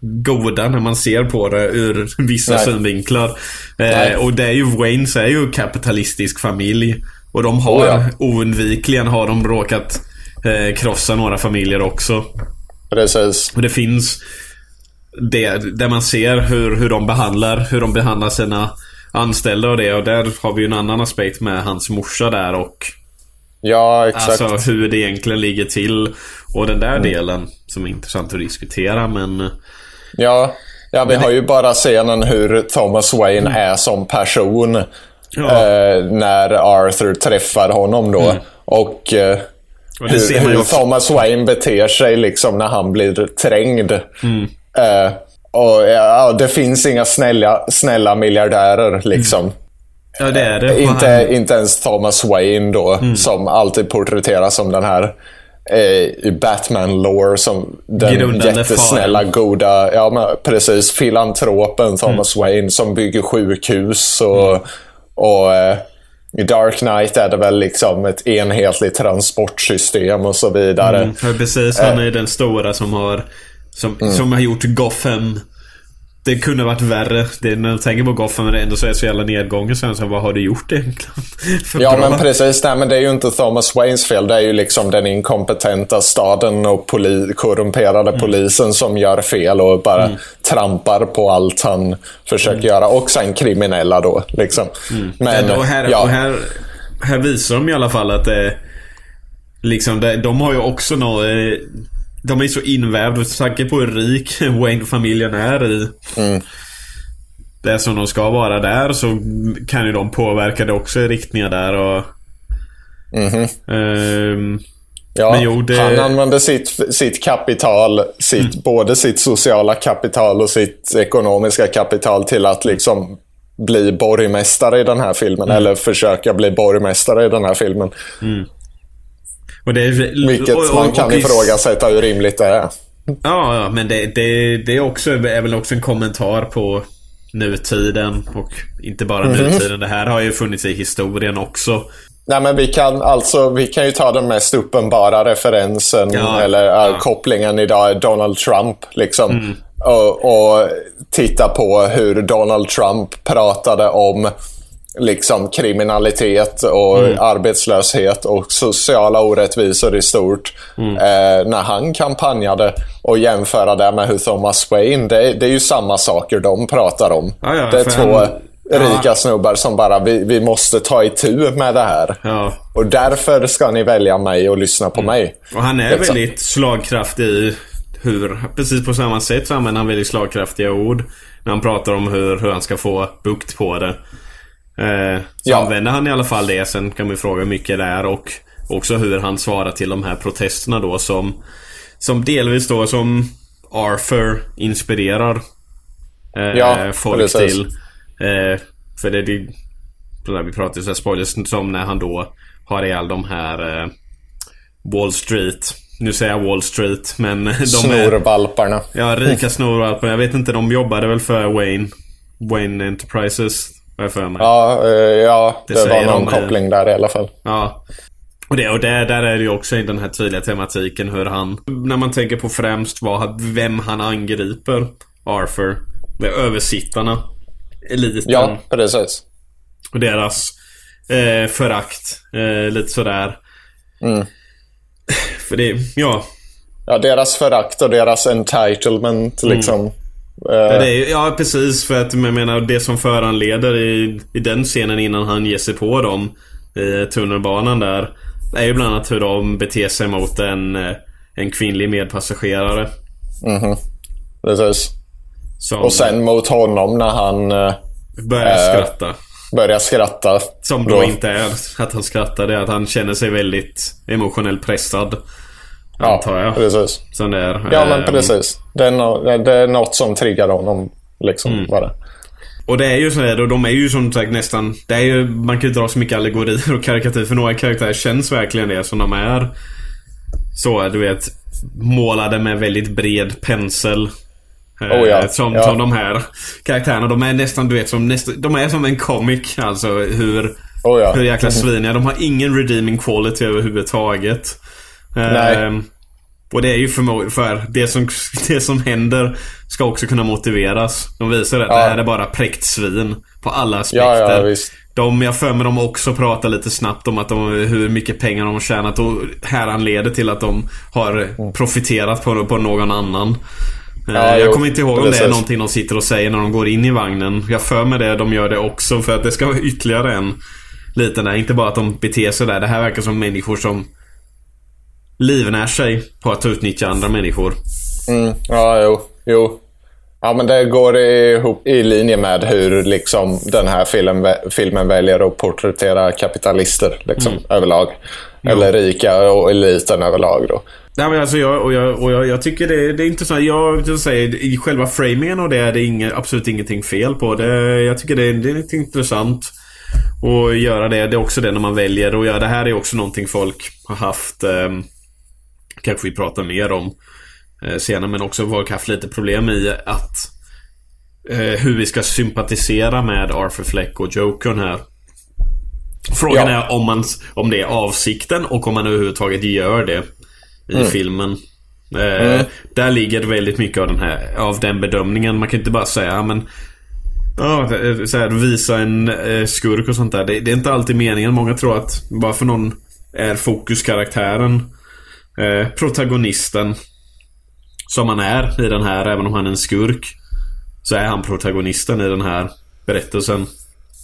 goda när man ser på det ur vissa Nej. synvinklar. Eh, och det är ju Waynes är ju kapitalistisk familj. Och de har Oh ja. oundvikligen har de råkat eh, krossa några familjer också. Precis. Och det finns det, där man ser hur, hur de behandlar, hur de behandlar sina anställda och det. Och där har vi ju en annan aspekt med hans morsa där och Ja, exakt. Mm. alltså hur det egentligen ligger till. Och den där delen som är intressant att diskutera men... Ja, ja vi har ju bara scenen hur Thomas Wayne är som person. Mm. Ja. Mm. Eh, när Arthur träffar honom då. Och, eh, Och man hur, hur. Thomas Wayne beter sig liksom när han blir trängd. Mm. Eh, och ja, Det finns inga snälla, snälla miljardärer liksom. Ja det är det. Och Inte, han- Mm. inte ens Thomas Wayne då, som alltid porträtteras som den här eh, i Batman-lore som den jättesnälla, faren. goda, ja men precis, filantropen Thomas Mm. Wayne som bygger sjukhus och, och eh, i Dark Knight är det väl liksom ett enhetligt transportsystem och så vidare. Mm, precis. Han är den stora som har som, Mm. som har gjort Gotham Det kunde varit värre. Det, när jag tänker på Gotham men det ändå så är så jävla nedgången sen så vad har du gjort egentligen? Ja, bra? men precis. Nej, men det är ju inte Thomas Waynes fel. Det är ju liksom den inkompetenta staden och poli korrumperade Mm. polisen som gör fel och bara trampar på allt han försöker göra. Och sen kriminella då. Liksom. Men, Mm. och här, ja. och här, här visar de i alla fall att det Liksom de har ju också något eh, De är så invävda med tanke på hur rik Wayne-familjen är i Mm. Det som de ska vara där så kan ju de påverka det också i riktningar där och ehm, Ja, Men jo, det- Han använder sitt, sitt kapital, sitt, Mm. både sitt sociala kapital och sitt ekonomiska kapital till att liksom bli borgmästare i den här filmen. Mm. Eller försöka bli borgmästare i den här filmen. Och det är, Vilket och- och- man kan och ifrågasätta hur rimligt det är. Ja, ja men det, det, det är, också, är väl också en kommentar på nutiden och inte bara Mhm. nutiden. Det här har ju funnits i historien också. Nej, men vi kan, alltså, vi kan ju ta den mest uppenbara referensen Ja, eller ja. äh, kopplingen idag. Donald Trump. Liksom. och, och titta på hur Donald Trump pratade om liksom kriminalitet och arbetslöshet och sociala orättvisor i stort eh, när han kampanjade och jämföra det med hur Thomas Wayne, det, det är ju samma saker de pratar om. Ja, ja, det är två han- rika ja. snubbar som bara, vi, vi måste ta itu med det här. Och därför ska ni välja mig och lyssna på mig. Och han är Liksom. väldigt slagkraftig i hur, precis på samma sätt så använder han väldigt slagkraftiga ord. När han pratar om hur, hur han ska få bukt på det. Eh, så Ja. använder han i alla fall det. Sen kan vi fråga hur mycket det är och också hur han svarar till de här protesterna då som Som delvis då som Arthur inspirerar eh, Ja, folk precis. till. Eh, för det, det när vi pratar så spoilers som när han då har ihjäl de här eh, Wall Street. Nu säger jag Wall Street men de är Snorvalparna. Ja, rika snorvalpar. Jag vet inte, de jobbade väl för Wayne Wayne Enterprises har jag för mig. Ja, eh, ja Det det, var någon de, eh. koppling där i alla fall. Ja. Och, det, och där, där är det ju också i den här tydliga tematiken hur han, när man tänker på främst vad, vem han angriper, Arthur, det är översittarna, eliten Ja, precis. och deras eh, förakt, eh, lite sådär. Mm. För det, ja, Ja, deras förakt och deras entitlement liksom. Eh, Ja, det är, ju- ja, precis. För att jag menar, det som föranleder i, i den scenen innan han ger sig på dem i tunnelbanan där. är ju bland annat hur de beter sig mot en, eh, en kvinnlig medpassagerare. mhm. Precis. Som Och sen mot honom när han eh, börjar eh, skratta. börjar skratta. Som då inte är att han skrattar. Det är att han känner sig väldigt emotionellt pressad. Antar jag. precis. Som det är. Ja, men Ehm, precis. Det är, no- det är något som triggar honom. Liksom, Mm. bara. Och det är ju så här, och de är ju som sagt nästan... Det är ju, man kan ju dra så mycket allegorier och karikatyr för några karaktärer känns verkligen det som de är. Så, du vet. Målade med väldigt bred pensel. Eh, Oh ja, som, ja. som de här karaktärerna. De är nästan, du vet, som nästan, de är som en comic. Alltså hur, Oh ja. hur jäkla sviniga. De har ingen redeeming quality överhuvudtaget. Nej. Ehm, och det är ju för, för det, som, det som händer ska också kunna motiveras. De visar att Ja. det här är bara präkt svin på alla Ja, aspekter. ja, visst. De, jag för mig de också pratar lite snabbt om att de, hur mycket pengar de har tjänat och här han leder till att de har profiterat på, på någon annan. Ja, jag jo, kommer inte ihåg om det är någonting de sitter och säger när de går in i vagnen. Jag för mig det, de gör det också för att det ska vara ytterligare en liten där. Inte bara att de beter sig där. Det här verkar som människor som livnär sig på att utnyttja andra människor. Mm, ja, jo, jo. Ja, men det går ihop i linje med hur liksom, den här filmen, filmen väljer att porträttera kapitalister liksom, Mm. överlag. Eller rika och eliten överlag. Då. Nej men alltså jag, och jag, och jag, jag tycker det, det är intressant. Jag, jag säger, i själva framingen och det är det inget, absolut ingenting fel på. Det, jag tycker det är, det är lite intressant att göra det. Det är också det när man väljer att göra. Det här är också någonting folk har haft, eh, kanske vi pratar mer om eh, senare, men också folk har haft lite problem i att eh, hur vi ska sympatisera med Arthur Fleck och Jokern här. Frågan Ja. är om, man, om det är avsikten och om man överhuvudtaget gör det i filmen. Eh, Där ligger väldigt mycket av den här av den bedömningen. Man kan inte bara säga men Ja, så här, visa en eh, skurk och sånt där. Det, det är inte alltid meningen. Många tror att bara för någon är fokuskaraktären, eh, protagonisten, som han är i den här, även om han är en skurk, så är han protagonisten i den här berättelsen.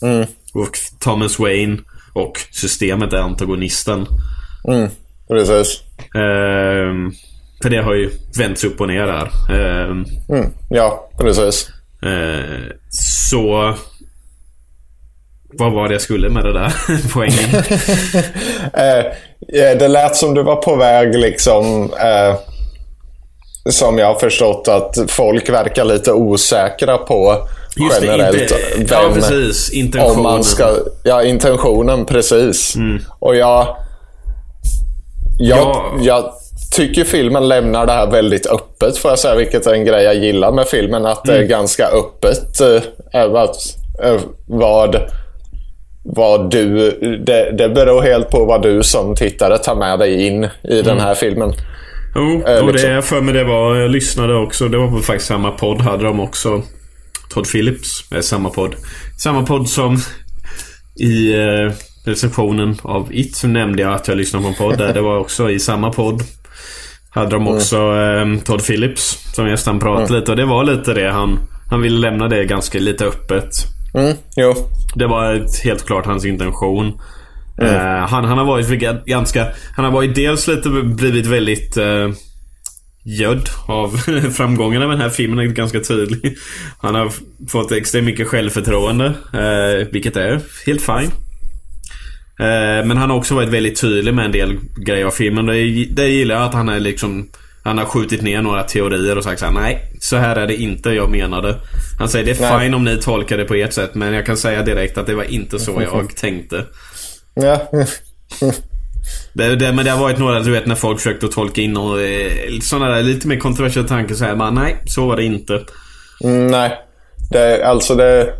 Mm. Och Thomas Wayne och systemet är antagonisten. Mm, precis. Ehm, för det har ju vänts upp och ner där. Ehm, Mm, ja, precis. eh, så... Vad var det jag skulle med det där poängen? Eh, eh, det lät som du var på väg liksom... Eh, som jag har förstått att folk verkar lite osäkra på Just det, generellt. inte, ja precis. Intentionen. Om man ska, ja, intentionen precis. Mm. Och jag, jag, Ja. jag tycker filmen lämnar det här väldigt öppet får jag säga, vilket är en grej jag gillar med filmen. Att det är Mm. ganska öppet eh, vad, vad, vad du... Det, det beror helt på vad du som tittare tar med dig in i den här filmen. Jo, Eh, och liksom. det för mig det var, jag lyssnade också, det var på faktiskt samma podd hade de också. Todd Phillips, är samma podd. Samma podd som i eh, recensionen av It så nämnde jag att jag lyssnade på en podd där. Det var också i samma podd. Hade de också eh, Todd Phillips som gäst. Han pratade lite och det var lite det han... Han ville lämna det ganska lite öppet. Mm, jo. Det var helt klart hans intention. Eh, han, han har varit ganska... Han har varit dels lite blivit väldigt Eh, gödd av framgångarna med den här filmen. är ganska tydlig. Han har fått extremt mycket självförtroende. Eh, vilket är helt fine. Eh, men han har också varit väldigt tydlig med en del grejer av filmen. Det, det gillar jag att han är liksom... Han har skjutit ner några teorier och sagt såhär, nej, så här är det inte jag menade. Han säger, det är Nej. fine om ni tolkar det på ert sätt, men jag kan säga direkt att det var inte så jag tänkte. Ja. Det, det, men det har varit några, du vet när folk försökte att tolka in och, eh, sådana där lite mer kontroversiella tankar så här, bara, nej, så var det inte. Mm, nej. Det, alltså det,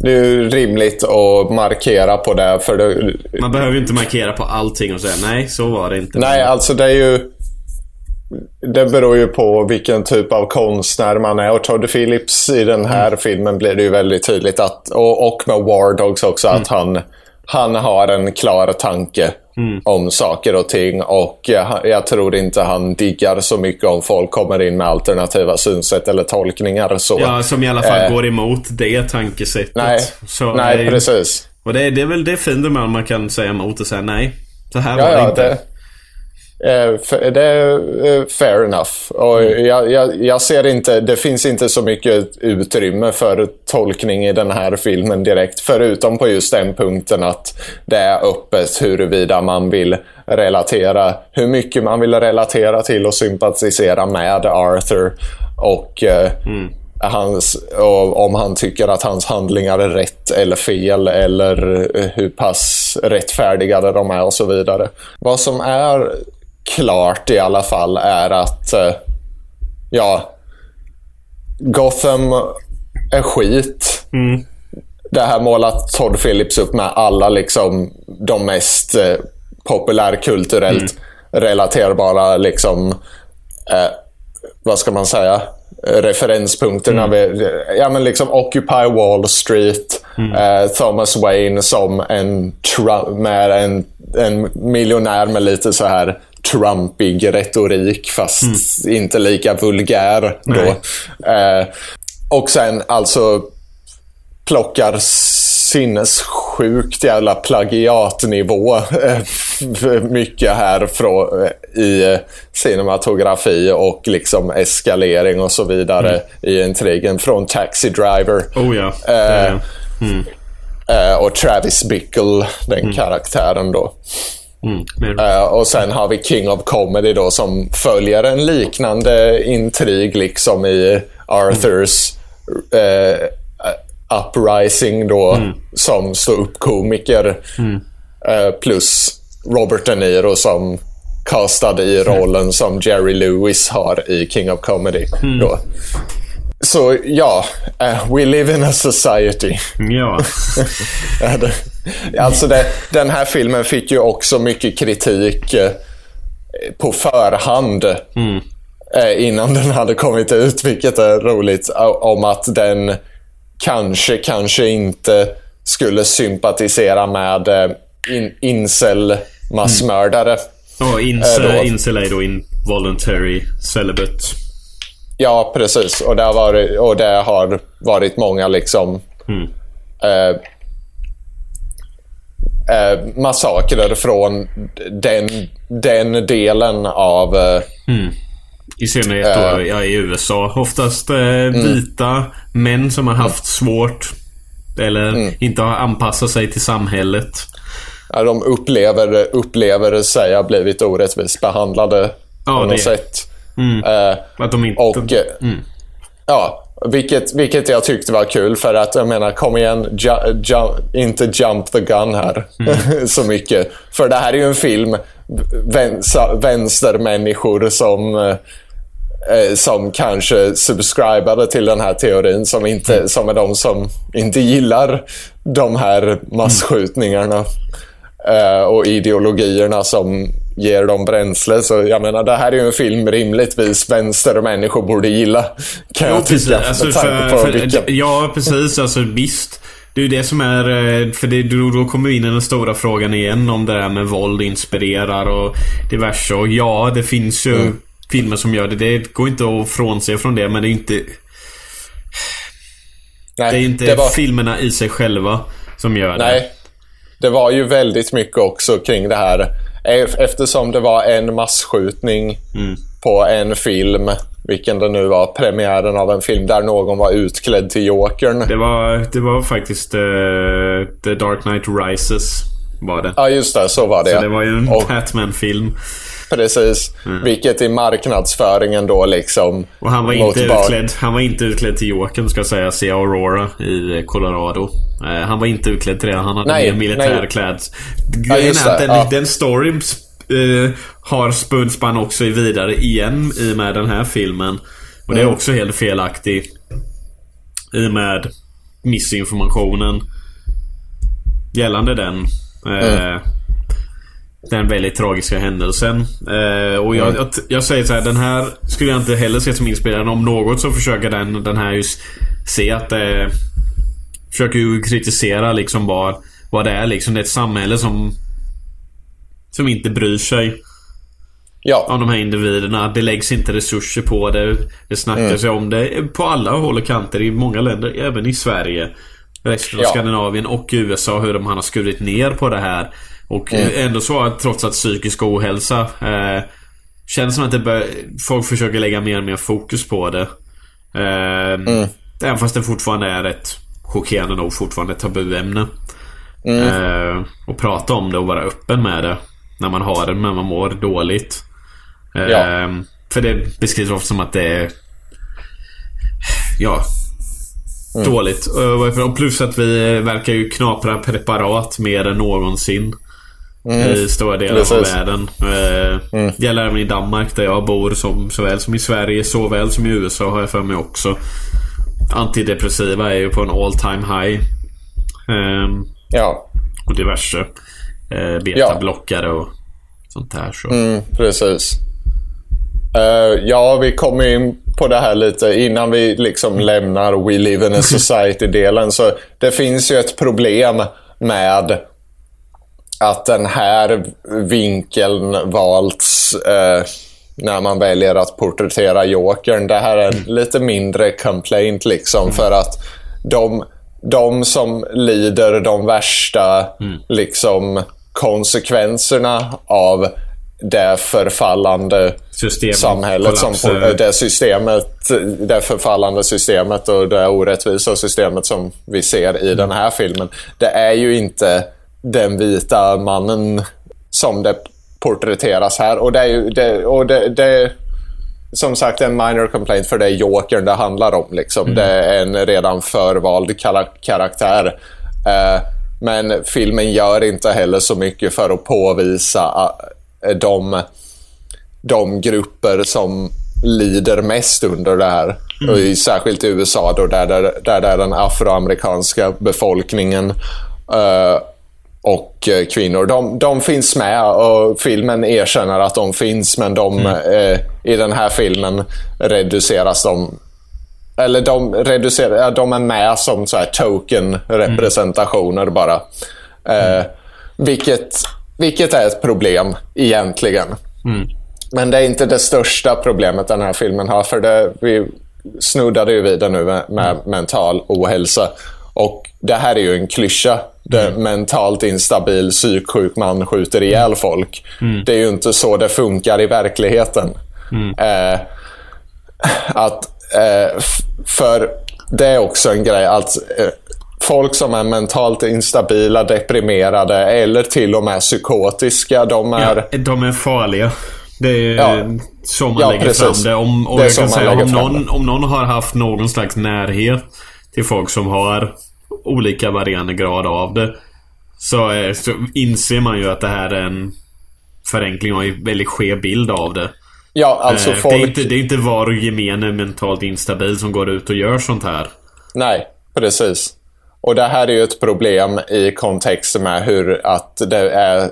det är ju rimligt att markera på det. För det, Man behöver ju inte markera på allting och säga, nej, så var det inte. nej, alltså det är ju... Det beror ju på vilken typ av konstnär man är. Och Todd Phillips i den här filmen blir det ju väldigt tydligt att, och, och med War Dogs också, att han, han har en klar tanke om saker och ting. Och jag, jag tror inte han diggar så mycket om folk kommer in med alternativa synsätt eller tolkningar. Så. Ja, som i alla fall Eh. går emot det tankesättet. Nej, så, nej eh, precis. Och det, det är väl det med man kan säga emot och säga nej. Så här var Ja, det ja, inte. det, eh, det är eh, fair enough. Och jag, jag, jag ser inte, det finns inte så mycket utrymme för tolkning i den här filmen direkt. Förutom på just den punkten att det är öppet huruvida man vill relatera, hur mycket man vill relatera till och sympatisera med Arthur. Och eh, hans, och om han tycker att hans handlingar är rätt eller fel eller eh, hur pass rättfärdigade de är och så vidare. Vad som är klart i alla fall är att eh, ja, Gotham är skit. Det här målat Todd Phillips upp med alla liksom de mest eh, populärkulturellt relaterbara liksom eh, vad ska man säga, referenspunkterna. Vid, ja, men liksom Occupy Wall Street, eh, Thomas Wayne som en, med en, en miljonär med lite så här Trumpig retorik fast inte lika vulgär då. Eh, och sen alltså plockar sinnessjukt jävla plagiatnivå eh, mycket här från, eh, i eh, cinematografi och liksom eskalering och så vidare i intrigen från Taxi Driver. Oh ja. Eh, Eh, Eh, och Travis Bickle, den karaktären då. Mm, Eh, och sen har vi King of Comedy då som följer en liknande intrig liksom i Arthurs eh, uprising då som ståuppkomiker. Eh, plus Robert De Niro som castad i rollen som Jerry Lewis har i King of Comedy. Då. Så ja, eh, we live in a society. ja. Alltså det, den här filmen fick ju också mycket kritik eh, på förhand. eh, Innan den hade kommit ut, vilket är roligt. Om att den kanske, kanske inte skulle sympatisera med in, incel-massmördare. Och incel, Eh, då. incel är då involuntary celibate. Ja, precis. Och har varit, och det har varit många liksom eh, eh, massakrer från den, den delen av... Eh, I synnerhet då ja, i USA. Oftast eh, vita män som har haft svårt. Eller inte har anpassat sig till samhället. ja, de upplever, upplever sig ha blivit orättvist behandlade Ja, på något det- sätt. Eh, Att de inte... Och eh, ja, vilket, vilket jag tyckte var kul för att jag menar, kom igen, ju, ju, inte jump the gun här så mycket. För det här är ju en film, vänster, vänstermänniskor som eh, eh, som kanske subscribade till den här teorin som, inte, som är de som inte gillar de här massskjutningarna eh, och ideologierna som ger dem bränsle. Så jag menar, det här är ju en film rimligtvis vänstermänniskor borde gilla. Kan Jo, jag precis. tycka. Alltså, för, på för, vilken... ja, precis. Alltså, visst. Det är ju det som är... eh, För det, då, då kommer vi in i den stora frågan igen om det där med våld inspirerar och diverse. Och ja, det finns ju Mm. filmer som gör det. Det går inte att frånse från det, men det är inte... Nej, Det är inte det var... filmerna i sig själva som gör det. Nej. Det var ju väldigt mycket också kring det här. Eftersom det var en massskjutning Mm. på en film, vilken det nu var, premiären av en film där någon var utklädd till Jokern. Det var, det var faktiskt eh, The Dark Knight Rises. Var det. Ja, just det. Så var det. Så det var ju en Batman-film. Precis. Vilket i marknadsföringen då liksom... Och han var inte utklädd. Han var inte utklädd till Jokern ska jag säga. Se Aurora i Colorado. Eh, han var inte utklädd till det. Han hade Nej, mer militär nej. klädd. Ja, Grejen är att den, ja. den storyn eh, har spunspann också vidare igen i och med den här filmen. Och det är Mm. också helt felaktig. I och med missinformationen. Gällande den. Eh, Mm. Den väldigt tragiska händelsen. Eh, och jag, Mm. jag, jag säger så här, den här skulle jag inte heller se som inspirerande. Om något så försöker den, den här just se att det... Försöker ju kritisera liksom vad, vad det är liksom. Det är ett samhälle som... Som inte bryr sig Ja, om de här individerna. Det läggs inte resurser på det. Det snackas ju om det på alla håll och kanter i många länder, även i Sverige. Resten av Ja. Skandinavien och USA, hur de har skurit ner på det här. Och eh, ändå så att trots att psykisk ohälsa eh, Känns som att det bör, folk försöker lägga mer och mer fokus på det. Eh, Även fast det fortfarande är ett chockerande nog fortfarande ett tabuämne. Eh, och prata om det och vara öppen med det. När man har det, när man mår dåligt. Eh, Ja. För det beskrivs ofta som att det är... Ja. Dåligt. Eh, Och plus att vi verkar ju knapra preparat mer än någonsin. I stora delar av Precis. världen. Eh, Gäller även i Danmark där jag bor. Som, såväl som i Sverige, såväl som i USA har jag för mig också. Antidepressiva är ju på en all time high. Ehm, ja. och diverse. Eh, Betablockare och sånt där. Så. Mm, precis. Eh, ja, vi kommer in på det här lite innan vi liksom lämnar We Live in a Society-delen. Så det finns ju ett problem med att den här vinkeln valts eh, när man väljer att porträttera Jokern. Det här är en lite mindre complaint liksom för att de, de som lider de värsta liksom konsekvenserna av det förfallande System samhället, som, det systemet, det förfallande systemet och det orättvisa systemet som vi ser i den här filmen. Det är ju inte den vita mannen som det porträtteras här. Och det är ju, det, och det, det som sagt en minor complaint för det är Jokern det handlar om. Liksom. Det är en redan förvald kara- karaktär. Eh, men filmen gör inte heller så mycket för att påvisa eh, de, de grupper som lider mest under det här. Och i, särskilt i USA då, där, där, där det är den afroamerikanska befolkningen eh, och eh, kvinnor. De, de finns med och filmen erkänner att de finns men de, eh, i den här filmen reduceras de eller de, reducerar, de är med som så här token representationer bara. Eh, vilket, vilket är ett problem egentligen. Men det är inte det största problemet den här filmen har. För det, vi snuddade ju vid det nu med, med mental ohälsa. Och det här är ju en klyscha. Det mentalt instabil, psyksjuk man skjuter ihjäl folk. Det är ju inte så det funkar i verkligheten. Eh, att, eh, för det är också en grej att eh, folk som är mentalt instabila, deprimerade eller till och med psykotiska, de är... Ja, de är farliga. Det är Ja. så man Ja, lägger precis. fram det. Om, och Det jag kan säga, om, någon, om någon har haft någon slags närhet till folk som har olika varierande grad av det. Så, eh, så inser man ju att det här är en förenkling och en väldigt skev bild av det. Ja, alltså Eh, folk... det, är inte, det är inte var och gemene mentalt instabil som går ut och gör sånt här. Nej, precis. Och det här är ju ett problem i kontext med hur att det är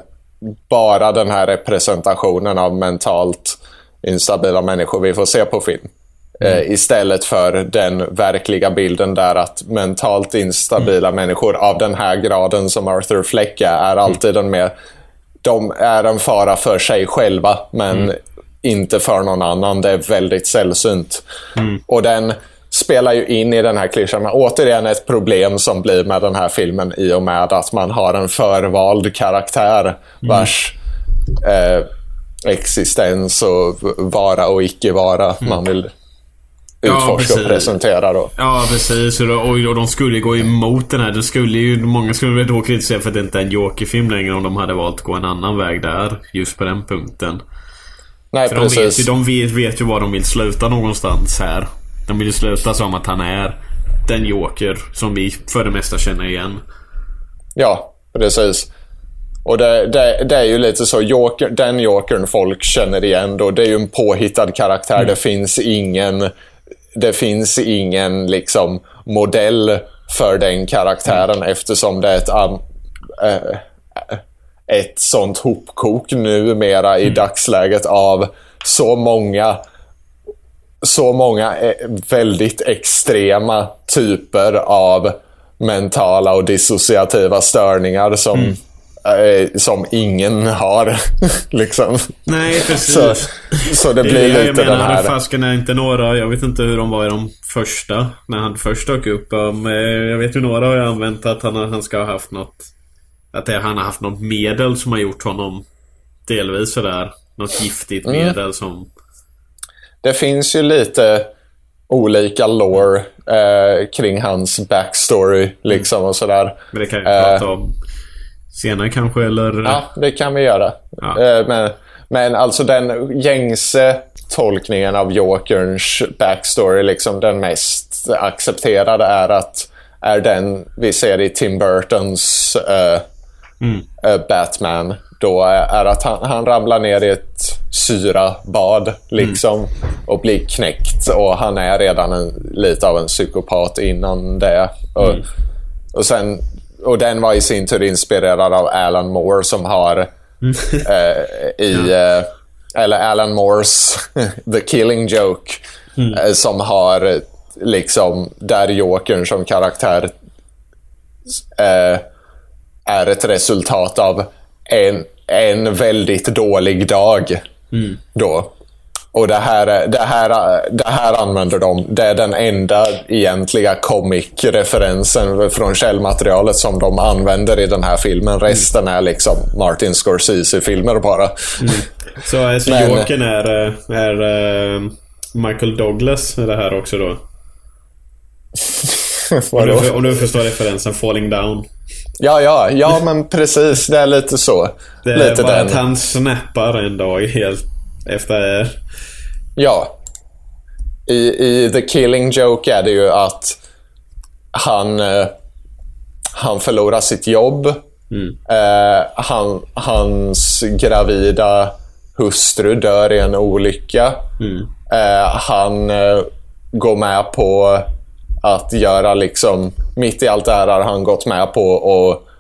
bara den här representationen av mentalt instabila människor vi får se på film. Mm. istället för den verkliga bilden där att mentalt instabila mm. människor av den här graden som Arthur Fleck är, är alltid en mer... De är en fara för sig själva, men mm. inte för någon annan. Det är väldigt sällsynt. Mm. Och den spelar ju in i den här klyschan. Återigen ett problem som blir med den här filmen i och med att man har en förvald karaktär mm. vars eh, existens och vara och icke vara mm. man vill utforska ja, och presentera då. Ja, precis. Och, och, de skulle gå emot den här. Den skulle ju, många skulle väl då kritisera för att det inte är en Joker-film längre om de hade valt att gå en annan väg där. Just på den punkten. Nej, för precis. De, vet ju, de vet, vet ju var de vill sluta någonstans här. De vill ju sluta som att han är den Joker som vi för det mesta känner igen. Ja, precis. Och det, det, det, är ju lite så, Joker, den Jokern folk känner igen då, det är ju en påhittad karaktär. Mm. Det finns ingen det finns ingen liksom modell för den karaktären mm. eftersom det är ett, äh, ett sånt hopkok numera mm. i dagsläget av så många så många eh, väldigt extrema typer av mentala och dissociativa störningar som mm som ingen har. liksom. Nej, precis. Så, så det blir lite jag menar, den här... Fasken är inte några, jag vet inte hur de var i de första. När han först dök upp. Um, jag vet ju några har använt att han, han ska ha haft något... Att det, han har haft något medel som har gjort honom delvis sådär. Något giftigt mm. medel som... Det finns ju lite olika lore eh, kring hans backstory liksom och sådär. Men det kan vi prata eh, om senare kanske eller? Ja, det kan vi göra. Ja. Eh, men, men alltså den gängse tolkningen av Jokerns backstory, liksom den mest accepterade är att är den vi ser i Tim Burtons uh, mm. uh, Batman. Då är att han, han ramlar ner i ett syrabad liksom mm. och blir knäckt och han är redan en, lite av en psykopat innan det. Och, mm. och sen och den var i sin tur inspirerad av Alan Moore som har mm. eh, i... Ja. Eh, eller Alan Moores The Killing Joke. Mm. Eh, som har liksom, där Jokern som karaktär eh, är ett resultat av en, en väldigt dålig dag. Mm. Då. Och det här, det, här, det här använder de. Det är den enda egentliga comic-referensen från källmaterialet som de använder i den här filmen. Resten är liksom Martin Scorsese-filmer bara. Mm. Så alltså, Men, Jokern är, är uh, Michael Douglas det här också då? om, du, om du förstår referensen, Falling Down. Ja, ja, ja men precis. Det är lite så. Det är lite bara den. att han snappar en dag helt efter... Ja. I, I The Killing Joke är det ju att han, eh, han förlorar sitt jobb. Mm. Eh, han, hans gravida hustru dör i en olycka. Mm. Eh, han eh, går med på att göra liksom, mitt i allt det här har han gått med på att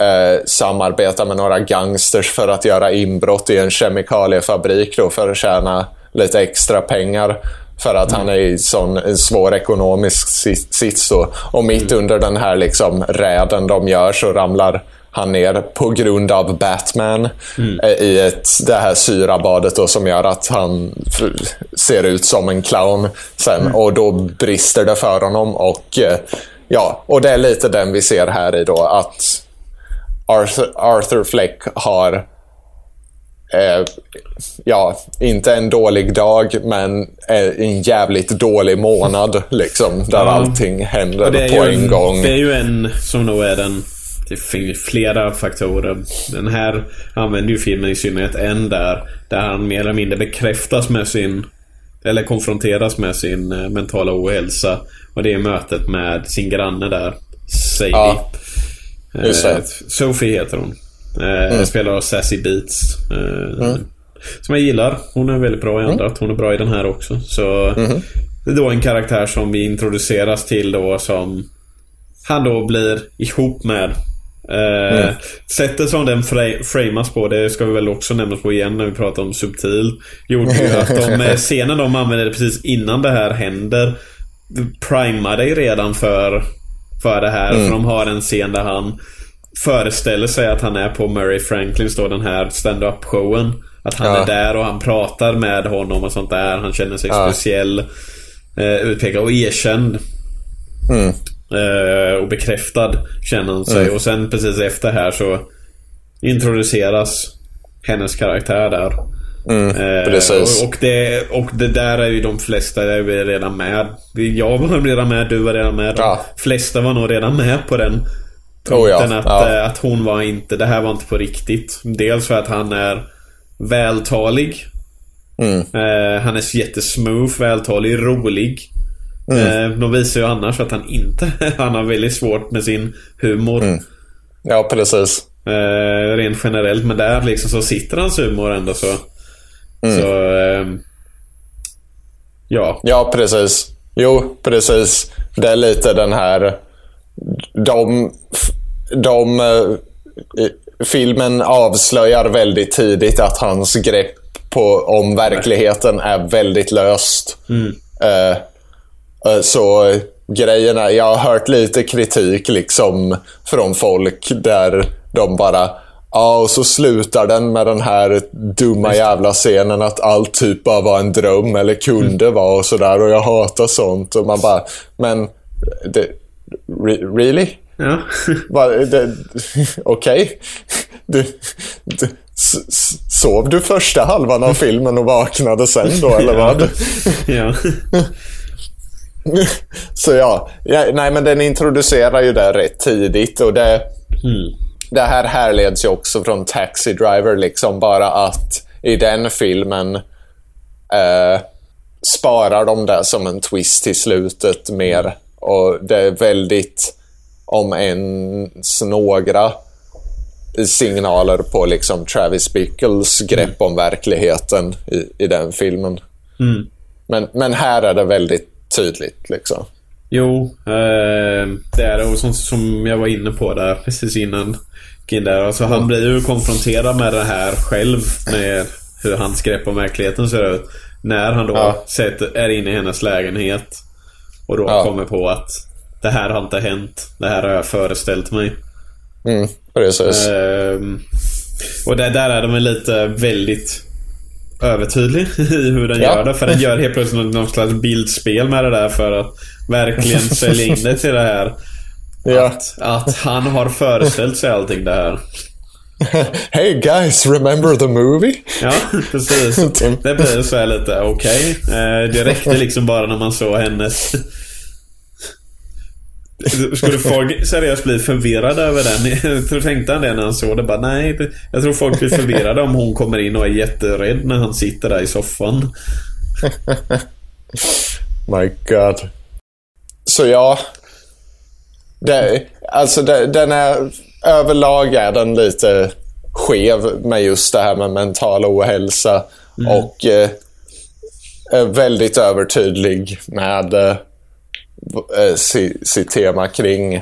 eh, samarbeta med några gangsters för att göra inbrott i en kemikaliefabrik då för att tjäna lite extra pengar. För att mm. han är i sån, en svår ekonomisk sits. Då. Och mitt mm. under den här liksom, räden de gör så ramlar han ner på grund av Batman mm. Eh, i ett, det här syrabadet då, som gör att han ser ut som en clown sen. Mm. Och då brister det för honom. och eh, Ja, och det är lite den vi ser här i då. Att Arthur, Arthur Fleck har eh, ja, inte en dålig dag, men en jävligt dålig månad. Liksom, där ja. allting händer på en, en, gång. Det är ju en som nog är den... Det finns flera faktorer. Den här använder ju filmen i synnerhet en där. Där han mer eller mindre bekräftas med sin... Eller konfronteras med sin eh, mentala ohälsa. Och det är mötet med sin granne där. Sadie. Ja. Eh, Sophie heter hon. Eh, mm. Spelar av Sassy Beats. Eh, mm. Som jag gillar. Hon är väldigt bra i andra. Mm. Hon är bra i den här också. Så mm. Det är då en karaktär som vi introduceras till då som Han då blir ihop med Eh, mm. Sättet som den fra framas på, det ska vi väl också nämna på igen när vi pratar om subtil. Gjorde ju att de, scenen de använder precis innan det här händer primar dig redan för, för det här. Mm. För de har en scen där han föreställer sig att han är på Murray Franklins då, den här stand-up showen. Att han ja. är där och han pratar med honom och sånt där. Han känner sig ja. speciell. Eh, utpekad och erkänd. Mm. Eh, och bekräftad känner han sig. Mm. Och sen precis efter här så introduceras hennes karaktär där. Mm, precis. Eh, och, och, det, och det där är ju de flesta är redan med. Jag var redan med, du var redan med. De flesta var nog redan med på den punkten. Oh ja, att, ja. Eh, att hon var inte, det här var inte på riktigt. Dels för att han är vältalig. Mm. Eh, han är jättesmooth, vältalig, rolig. Mm. Eh, de visar ju annars att han inte Han har väldigt svårt med sin humor. Mm. Ja, precis. Eh, rent generellt. Men där liksom så sitter hans humor ändå så... Mm. Så... Eh, ja. Ja, precis. Jo, precis. Det är lite den här... De... de eh, filmen avslöjar väldigt tidigt att hans grepp på, om verkligheten är väldigt löst. Mm. Eh, Eh, så grejerna, jag har hört lite kritik liksom från folk där de bara Ja, och så slutar den med den här dumma jävla scenen att allt typ bara var en dröm eller kunde mm. vara och sådär och jag hatar sånt och man bara, men det, re, really? Ja. Okej. Okay. Du, du, sov du första halvan av filmen och vaknade sen då eller vad? ja. Så ja, ja, nej men den introducerar ju det rätt tidigt och det, mm. Det här härleds ju också från Taxi Driver, liksom bara att i den filmen eh, sparar de det som en twist i slutet mer. Och det är väldigt, om ens några, signaler på liksom Travis Bickles grepp om verkligheten i, i den filmen. Mm. Men, men här är det väldigt tydligt. Liksom. Jo, eh, det är det. Och som, som jag var inne på där precis innan. Där, alltså, han blir ju konfronterad med det här själv. Med hur hans grepp om verkligheten ser ut. När han då ja. sätter, är inne i hennes lägenhet. Och då ja. kommer på att det här har inte hänt. Det här har jag föreställt mig. Mm, precis. Eh, och där, där är de lite väldigt övertydlig i hur den ja. gör det. För den gör helt plötsligt något slags bildspel med det där för att verkligen sälja in det till det här. Ja. Att, att han har föreställt sig allting det här. Hey guys, remember the movie? Ja, precis. Det blir så här lite okej. Okay. Eh, det räckte liksom bara när man såg hennes skulle folk seriöst bli förvirrade över den? Jag tänkte han det när han såg det? Bara, nej, jag tror folk blir förvirrade om hon kommer in och är jätterädd när han sitter där i soffan. My God. Så ja. Det, alltså det, den är överlag är den lite skev med just det här med mental ohälsa. Mm. Och eh, väldigt övertydlig med eh, Eh, sitt tema kring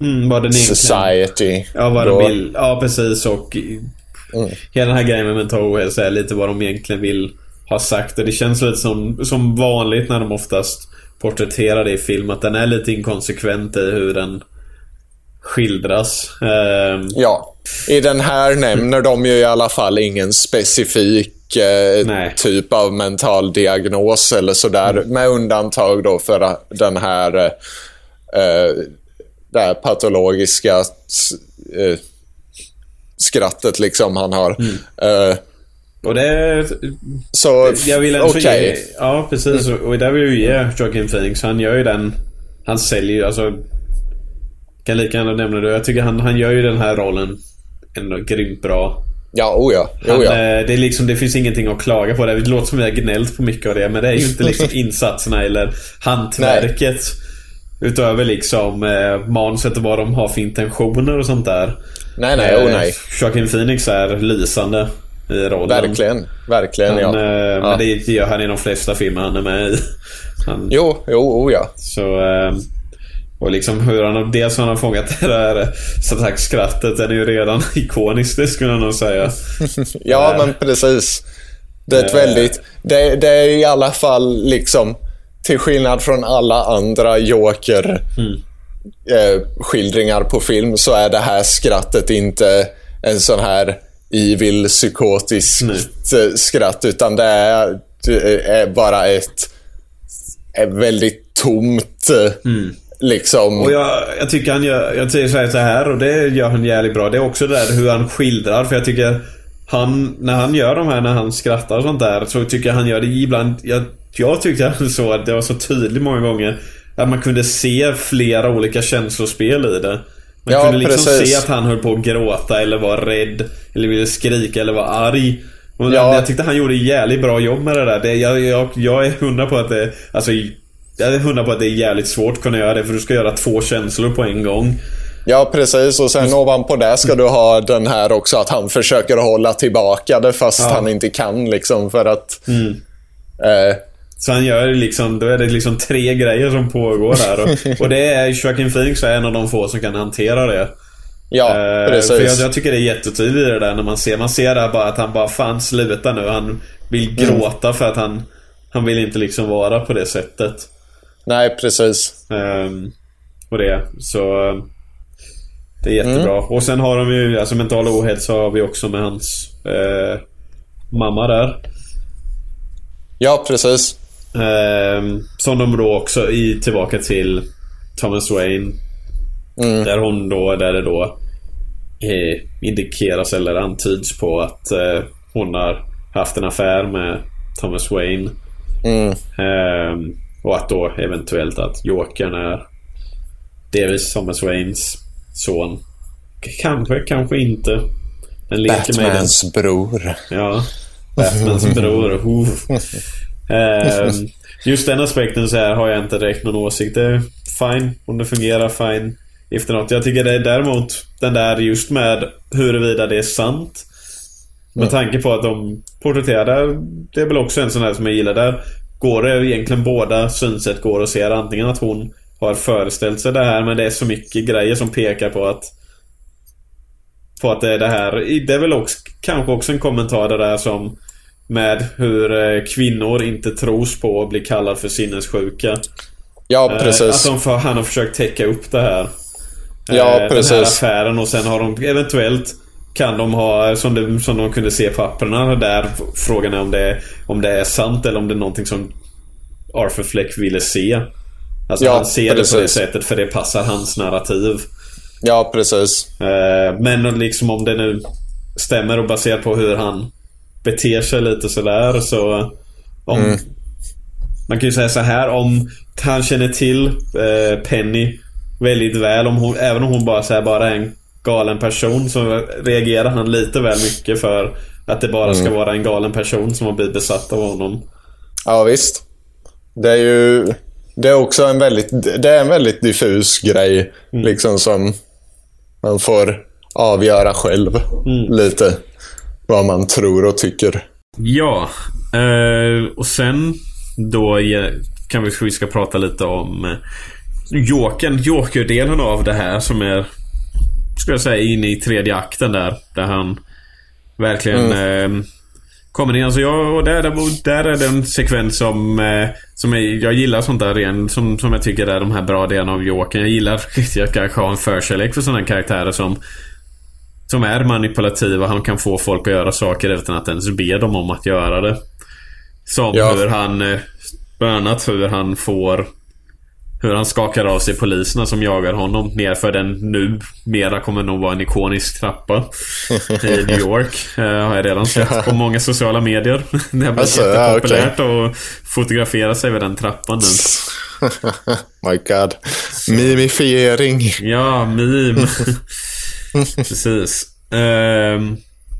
mm, vad den society. Ja, vad de vill. Ja, precis. Och mm. hela den här grejen med mental ohälsa är lite vad de egentligen vill ha sagt. Och det känns lite som, som vanligt när de oftast porträtterar det i film. Att den är lite inkonsekvent i hur den skildras. Uh, ja. I den här nämner de ju i alla fall ingen specifik eh, typ av mental diagnos eller sådär. Mm. Med undantag då för den här eh, det här patologiska eh, skrattet liksom han har. Mm. Eh, och det... Så, jag vill okej. Okay. Ja, precis. Mm. Och där vill jag ju ge Joaquin Phoenix. Han gör ju den... Han säljer ju, alltså... Kan lika gärna nämna det. Jag tycker han, han gör ju den här rollen ändå grymt bra. Ja, oh ja. Oh ja. Han, det, är liksom, det finns ingenting att klaga på. Det låter som vi har gnällt på mycket av det. Men det är ju inte liksom insatserna eller hantverket. Nej. Utöver liksom eh, manuset och vad de har för intentioner och sånt där. Nej, nej, oh, nej. Joaquin Phoenix är lysande i rollen. Verkligen, verkligen han, ja. Eh, men det, gör han i de flesta filmer han är med i. Han, jo, jo, oh ja. Så... Eh, Och liksom hur han, dels har han fångat det där skrattet, den är ju redan ikonisk, det skulle jag nog säga. ja, men precis. Det är ett väldigt... Det, det, är i alla fall liksom, till skillnad från alla andra Joker mm. eh, skildringar på film, så är det här skrattet inte en sån här evil, psykotisk mm. skratt, utan det är, det är bara ett, ett väldigt tomt mm. Liksom. Och jag, jag tycker han gör, jag säger så här och det gör han jävligt bra. Det är också det där hur han skildrar för jag tycker han, när han gör de här, när han skrattar och sånt där så tycker jag han gör det ibland, jag, jag tyckte han så att det var så tydligt många gånger att man kunde se flera olika känslospel i det. Man ja, kunde liksom precis. se att han höll på att gråta eller var rädd eller ville skrika eller var arg. Och ja. Jag tyckte han gjorde jävligt bra jobb med det där. Det, jag, jag, jag är hundra på att det, alltså jag är hundra på att det är jävligt svårt att kunna göra det för du ska göra två känslor på en gång. Ja, precis. Och sen ovanpå det ska du ha den här också att han försöker hålla tillbaka det fast ja. han inte kan liksom för att... Mm. Eh, så han gör liksom, då är det liksom tre grejer som pågår där. Och, och det är Joaquin Phoenix är en av de få som kan hantera det. Ja, eh, precis. För jag, jag, tycker det är jättetydligt det där när man ser, man ser där bara att han bara fan sluta nu. Han vill mm. gråta mm. för att han, han vill inte liksom vara på det sättet. Nej, precis. Um, och det, så... Det är jättebra. Mm. Och sen har de ju, alltså mental ohälsa har vi också med hans eh, mamma där. Ja, precis. Eh, som de då också i tillbaka till Thomas Wayne. Mm. Där hon då, där det då eh, indikeras eller antyds på att eh, hon har haft en affär med Thomas Wayne. Mm. Eh, och att då eventuellt att Jokern är delvis Thomas Waynes son. Kanske, kanske inte. Den Batmans bror. Ja. Batmans bror. Uh. just den aspekten så här har jag inte direkt någon åsikt. Det är fine. Om det fungerar, fine. Efter något. Jag tycker det är däremot den där just med huruvida det är sant. Med tanke på att de porträtterar Det är väl också en sån här som jag gillar där. Går det egentligen båda synsätt går att se antingen att hon har föreställt sig det här men det är så mycket grejer som pekar på att på att det är det här. Det är väl också, kanske också en kommentar det där som med hur eh, kvinnor inte tros på att bli kallad för sinnessjuka. Ja, eh, precis. Att för, han har försökt täcka upp det här. Ja, precis. Den här affären och sen har de eventuellt kan de ha, som de, som de kunde se papperna där, frågan är om det, om det är sant eller om det är någonting som Arthur Fleck ville se. Alltså ja, han ser precis. det på det sättet för det passar hans narrativ. Ja, precis. Eh, men liksom om det nu stämmer och baserat på hur han beter sig lite sådär så... Om, mm. Man kan ju säga så här om han känner till eh, Penny väldigt väl. Om hon, även om hon bara, så här, bara är en galen person så reagerar han lite väl mycket för att det bara ska mm. vara en galen person som har blivit besatt av honom. Ja, visst. Det är ju... Det är också en väldigt, det är en väldigt diffus grej. Mm. Liksom som man får avgöra själv mm. lite. Vad man tror och tycker. Ja. Eh, och sen då kan vi, vi ska prata lite om eh, Jokern, Joker-delen av det här som är skulle jag säga inne i tredje akten där. Där han verkligen mm. eh, kommer in. Alltså jag, och där, där, där är det en sekvens som, eh, som är, jag gillar sånt där igen. Som, som jag tycker är de här bra delarna av Jokern. Jag gillar att jag kanske har en förkärlek för sådana karaktärer som som är manipulativa. Han kan få folk att göra saker utan att ens be dem om att göra det. Som ja. hur han... Eh, bland annat hur han får hur han skakar av sig poliserna som jagar honom nerför den nu mera kommer nog vara en ikonisk trappa i New York. Uh, har jag redan sett på många sociala medier. Det har blivit alltså, jättepopulärt ja, okay. att fotografera sig vid den trappan nu. My God. Mimifiering. Ja, meme. Precis. Uh,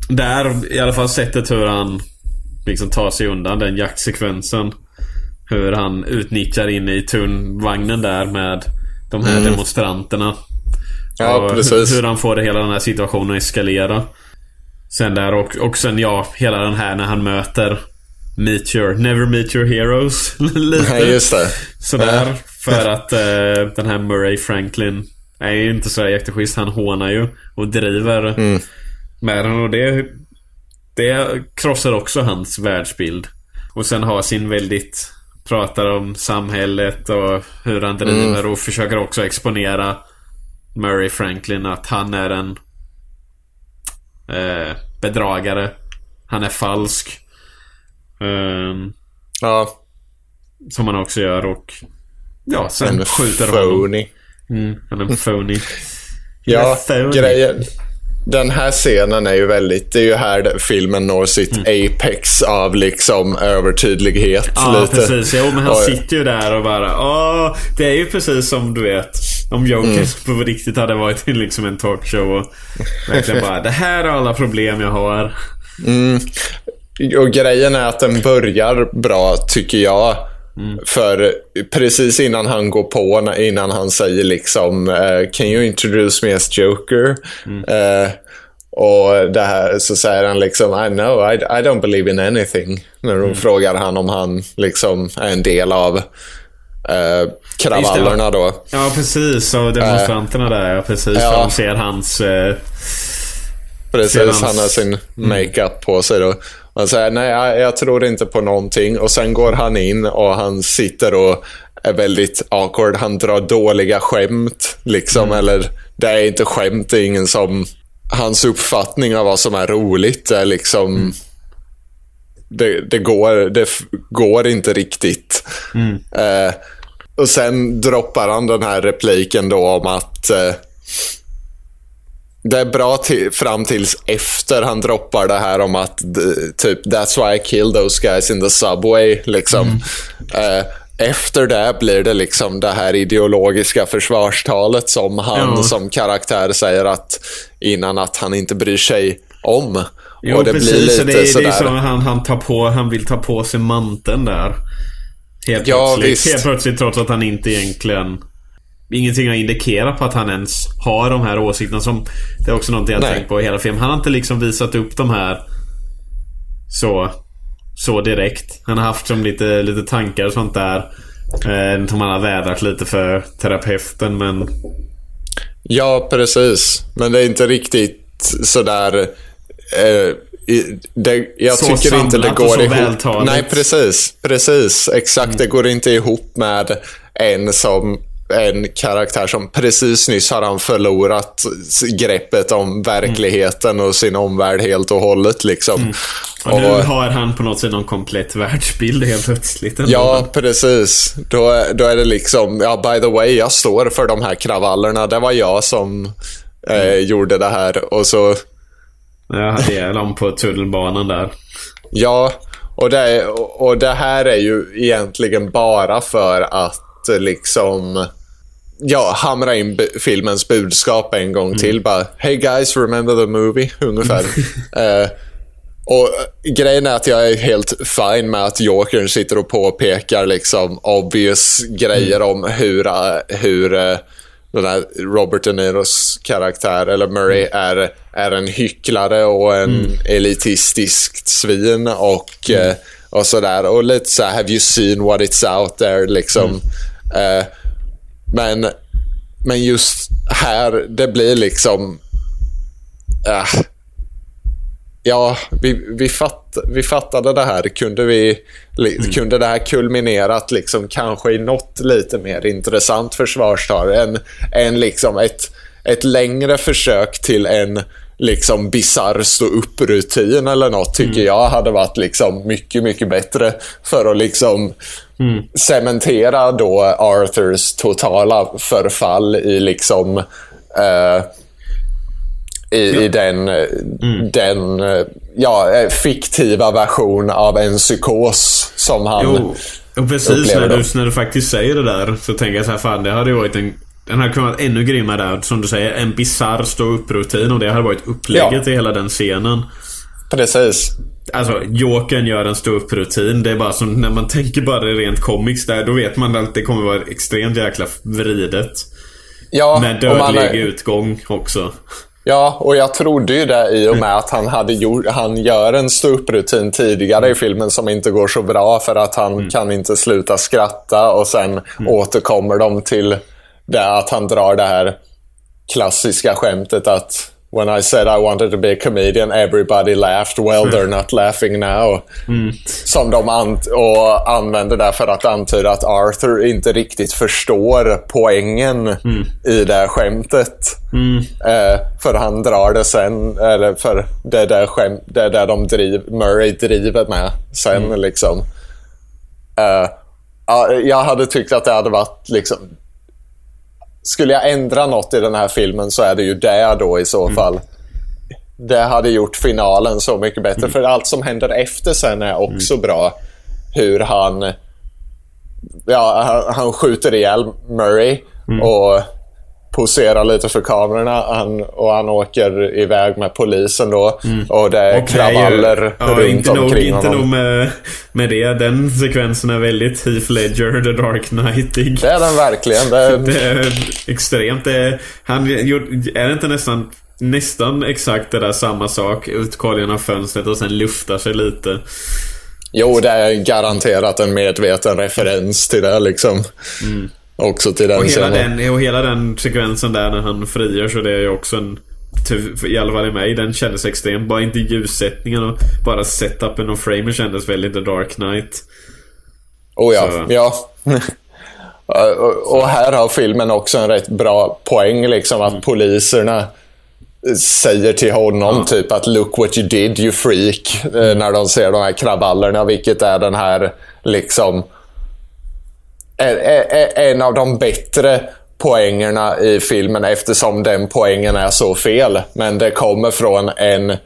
där, i alla fall sättet hur han liksom tar sig undan den jaktsekvensen. Hur han utnyttjar in i tunnvagnen där med de här mm. demonstranterna. Ja, och precis. Hur han får det hela den här situationen att eskalera. Sen där och, och sen ja, hela den här när han möter Meet your, never meet your heroes. Lite. Nej, just det. Sådär. Ja. För att eh, den här Murray Franklin är ju inte så jätteschysst. Han hånar ju och driver Mm. med den. Och det, det krossar också hans världsbild. Och sen har sin väldigt... Pratar om samhället och hur han driver Mm. och försöker också exponera Murray Franklin att han är en eh, bedragare. Han är falsk. Ehm, Ja, som han också gör och... Ja, sen en skjuter honom. phony. Mm, han är en phony. Ja, phony. grejen. Den här scenen är ju väldigt, det är ju här filmen når sitt apex av liksom övertydlighet. Mm. Ja, lite. precis. Jo, men han Och- sitter ju där och bara Åh, det är ju precis som du vet Om Joker Mm. på riktigt hade varit i liksom en talkshow och verkligen bara Det här är alla problem jag har. Och grejen är att den börjar bra, tycker jag. För precis innan han går på, innan han säger liksom eh, “Can you introduce me as Joker?” Eh, Och det här så säger han liksom “I know, I, I don't believe in anything”. När de frågar han om han liksom är en del av eh, kravallerna då. Ja, precis. Och demonstranterna där, ja precis. Ja. De ser hans... Eh, Precis, Sedan- Mm. han har sin makeup på sig då. Han säger nej, jag, tror inte på någonting. Och sen går han in och han sitter och är väldigt awkward. Han drar dåliga skämt, liksom. Mm. Eller, det är inte skämt, det är ingen som... Hans uppfattning av vad som är roligt är liksom... Mm. Det, det, går, det går inte riktigt. Mm. Eh, och sen droppar han den här repliken då om att... Eh, det är bra till, fram tills efter han droppar det här om att typ “That's why I killed those guys in the subway”. Liksom. Eh, efter det blir det liksom det här ideologiska försvarstalet som han Ja. som karaktär säger att innan att han inte bryr sig om. jo, och det precis. blir lite det, är- sådär. det är som han, han tar på, han vill ta på sig manteln där. Helt Ja, plötsligt. Helt plötsligt trots att han inte egentligen... Ingenting har indikerat på att han ens har de här åsikterna som... Det är också någonting jag Nej. tänkt på i hela filmen. Han har inte liksom visat upp de här så... Så direkt. Han har haft som lite, lite tankar och sånt där. Eh, som han har vädrat lite för terapeuten men... Ja, precis. Men det är inte riktigt sådär... Eh, i- det, jag Så tycker inte det går ihop. vältaligt. Nej, precis. Precis. Exakt. Det går inte ihop med en som en karaktär som precis nyss har han förlorat greppet om verkligheten och sin omvärld helt och hållet. Liksom. Och nu Och- har han på något sätt någon komplett världsbild helt plötsligt. ändå. Ja, precis. Då, är- då är det liksom, ja by the way, jag står för de här kravallerna. Det var jag som eh, gjorde det här. Och så, Jag hade ihjäl honom på tunnelbanan där. ja, och det, och det här är ju egentligen bara för att liksom Ja, hamra in filmens budskap en gång till. Bara, hey guys, remember the movie? Ungefär. eh, och eh, grejen är att jag är helt fine med att Jokern sitter och påpekar liksom obvious grejer om hur, eh, hur eh, den här Robert De Niros karaktär, eller Murray, är, är en hycklare och en elitistiskt svin och, eh, och sådär. Och lite så här, have you seen what it's out there? Liksom. Eh, men, men just här, det blir liksom... Äh, ja, vi, vi, fatt, vi fattade det här. Kunde, vi, li, kunde det här kulminerat liksom kanske i något lite mer intressant försvarstal än, än liksom ett, ett längre försök till en liksom bizarr stå upp-rutin eller något tycker jag hade varit liksom mycket, mycket bättre för att liksom cementera då Arthurs totala förfall i liksom eh, i, i den, den ja, eh, fiktiva version av en psykos som han... Jo, och precis när du, när du faktiskt säger det där så tänker jag så här, fan det hade ju varit en... Den hade kunnat vara ännu grymmare där, som du säger. En bizarr stå upp-rutin och det hade varit upplägget Ja. i hela den scenen. Precis. Alltså, Jokern gör en stå upp-rutin. Det är bara som när man tänker bara rent comics där. Då vet man att det kommer vara extremt jäkla vridet. Ja, Med och man dödlig är- utgång också. Ja, och jag trodde ju det i och med att han, hade gjort, han gör en ståupprutin tidigare i filmen som inte går så bra för att han kan inte sluta skratta och sen återkommer de till det att han drar det här klassiska skämtet att When I said I wanted to be a comedian everybody laughed. Well, they're not laughing now. Som de an och använder där för att antyda att Arthur inte riktigt förstår poängen i det här skämtet. Eh, för han drar det sen, eller för det är där, skämt, det är där de driv, Murray driver med sen liksom. Eh, ja, jag hade tyckt att det hade varit liksom skulle jag ändra något i den här filmen så är det ju det då i så fall. Det hade gjort finalen så mycket bättre. För allt som händer efter sen är också bra. Hur han... Ja, han, han skjuter ihjäl Murray och poserar lite för kamerorna. Han, och han åker iväg med polisen då. Och det är Och det är ju- kravaller ja, runt inte nog, omkring Inte honom. nog med, med det. Den sekvensen är väldigt Heath Ledger, The Dark Knightig. Det är den verkligen. Det är, Det är extremt. Det är, han är det inte nästan Nästan exakt det där samma sak. Utkoll genom fönstret och sen luftar sig lite. Jo, det är garanterat en medveten referens till det liksom. Också till den Och hela, scenen. den, och hela den sekvensen där när han frigör så det är ju också en... I alla fall i mig, den kändes extremt. Bara inte ljussättningen och bara setupen och framen kändes väldigt The Dark Knight. Oh ja, Så- ja. och, här har filmen också en rätt bra poäng, liksom Mm. att poliserna säger till honom typ att “Look what you did, you freak” eh, när de ser de här kravallerna, vilket är den här liksom en, av de bättre poängerna i filmen eftersom den poängen är så fel. Men det kommer från en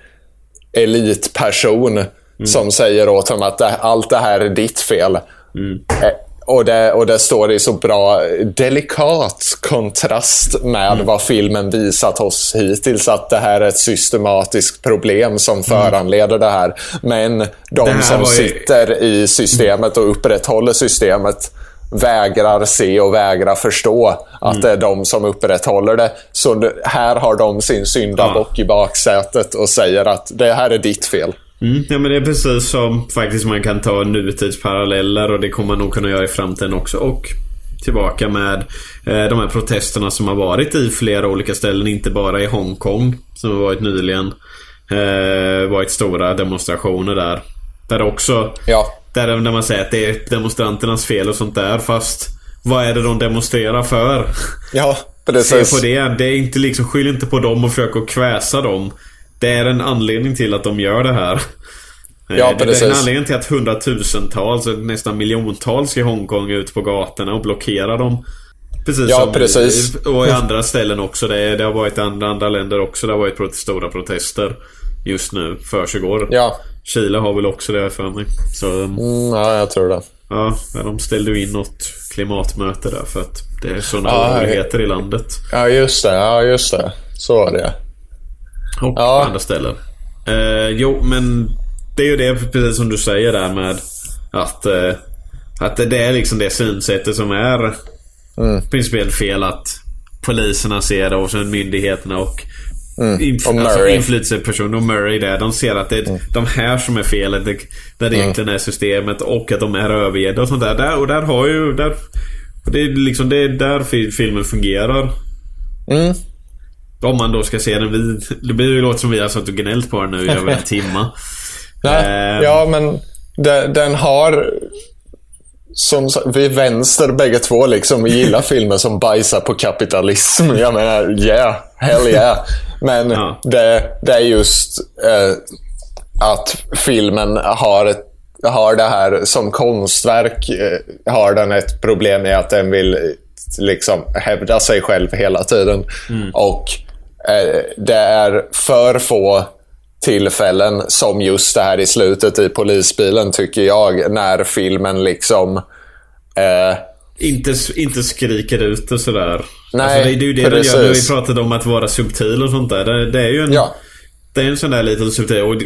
elitperson som säger åt honom att allt det här är ditt fel. Eh, Och det, och det står i så bra, delikat kontrast med vad filmen visat oss hittills. Att det här är ett systematiskt problem som föranleder det här. Men Det de här som ju- sitter i systemet och upprätthåller systemet vägrar se och vägrar förstå att det är de som upprätthåller det. Så här har de sin syndabock i baksätet och säger att det här är ditt fel. Mm, ja men det är precis som faktiskt man kan ta nutidsparalleller och det kommer man nog kunna göra i framtiden också. Och tillbaka med eh, de här protesterna som har varit i flera olika ställen. Inte bara i Hongkong som har varit nyligen. Eh, varit stora demonstrationer där. Där också Ja, där, där man säger att det är demonstranternas fel och sånt där. Fast vad är det de demonstrerar för? ja Se precis. på det. Det är inte liksom, skyll inte på dem och försök att kväsa dem. Det är en anledning till att de gör det här. Eh, Ja, det är precis. en anledning till att hundratusentals, nästan miljontals i Hongkong är ute på gatorna och blockerar dem. Precis Ja, som precis. Och i andra ställen också. Det, är, det har varit i andra, andra länder också. Det har varit stora protester just nu. Försiggår. Ja, Chile har väl också det jag för mig. Så mm, ja, jag tror det. ja, de ställde ju in något klimatmöte där för att det är sådana Ja, oroligheter i landet. Ja, just det. Ja, just det. Så var det. Och Ja. på andra ställen. Eh, jo, men det är ju det precis som du säger där med att, eh, att det är liksom det synsättet som är Mm. principiellt fel. Att poliserna ser det och sen myndigheterna och Inf- Mm. Och alltså Murray. Mm. inflytelsepersoner och Murray där. De ser att det är de här som är felet. Det, där det egentligen är systemet och att de är övergivna och sånt där. där. Och där har ju... Där, det är liksom det är där fi- filmen fungerar. Mm. Om man då ska se den. Vi, det blir ju låta som vi har suttit och gnällt på den nu i över en timma. Nej, Ehm. ja, men den, den har... Som, vi är vänster bägge två liksom. Vi gillar filmer som bajsar på kapitalism. Jag menar, yeah. Hell yeah. Men Ja. det, det är just eh, att filmen har, ett, har det här som konstverk. Eh, har den ett problem i att den vill eh, liksom hävda sig själv hela tiden. Och eh, det är för få tillfällen som just det här i slutet i polisbilen tycker jag. När filmen liksom eh, Inte, inte skriker ut och sådär. Nej, alltså det, det är ju det den gör. Nu har vi precis. pratat om att vara subtil och sånt där. Det, det är ju en... Ja. Det är en sån där liten subtil... Och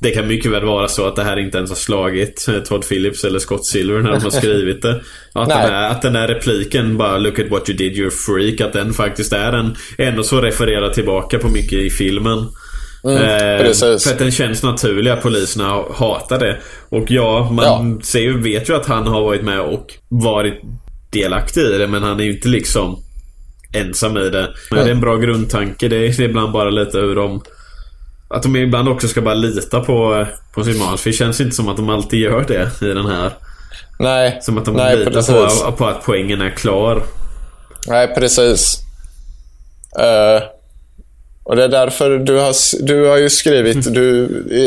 det, kan mycket väl vara så att det här inte ens har slagit eh, Todd Phillips eller Scott Silver när de har skrivit det. Att, den här, att den här repliken bara 'Look at what you did, you're freak' Att den faktiskt är en ändå så refererar tillbaka på mycket i filmen. Mm, eh, för att den känns naturlig att poliserna hatar det. Och ja, man ja. Ser, vet ju att han har varit med och varit delaktig i det men han är ju inte liksom ensam i det. Men mm. det är en bra grundtanke. Det är ibland bara lite hur de att de ibland också ska bara lita på, på sin manus. För det känns inte som att de alltid gör det i den här. Nej. Som att de Nej, litar på, på, att poängen är klar. Nej, precis. Uh, och det är därför du har, du har ju skrivit, mm. du,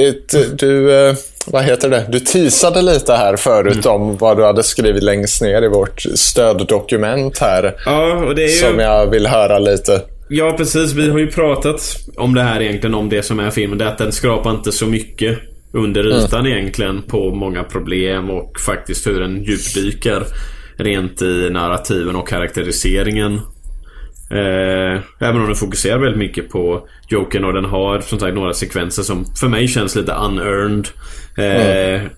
ett, du uh, vad heter det? Du teasade lite här förut mm. om vad du hade skrivit längst ner i vårt stöddokument här. Ja, och det är ju... Som jag vill höra lite. Ja, precis. Vi har ju pratat om det här egentligen, om det som är filmen. Det är att den skrapar inte så mycket under mm. ytan mm. egentligen på många problem och faktiskt hur den djupdyker rent i narrativen och karaktäriseringen. Eh, även om den fokuserar väldigt mycket på Jokern och den har som sagt några sekvenser som för mig känns lite unearned. Eh, mm.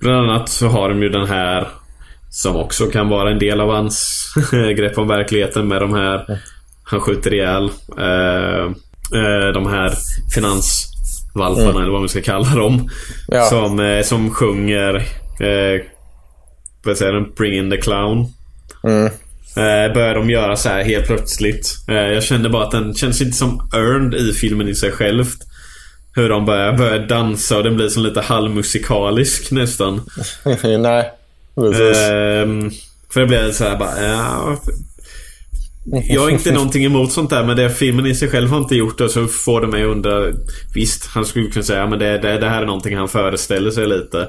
Bland annat så har de ju den här som också kan vara en del av hans grepp om verkligheten med de här mm. Han skjuter ihjäl eh, eh, de här finansvalparna mm. eller vad man ska kalla dem. Ja. Som, eh, som sjunger eh, vad säger den? Bring in the clown. Mm. Eh, börjar de göra så här helt plötsligt. Eh, jag kände bara att den känns inte som earned i filmen i sig självt. Hur de börjar, börjar dansa och den blir som lite halvmusikalisk nästan. Nej, precis. Eh, för det blir så här bara, ja, jag har inte någonting emot sånt där men det filmen i sig själv har inte gjort det så får det mig att undra Visst, han skulle kunna säga men det, det, det här är någonting han föreställer sig lite.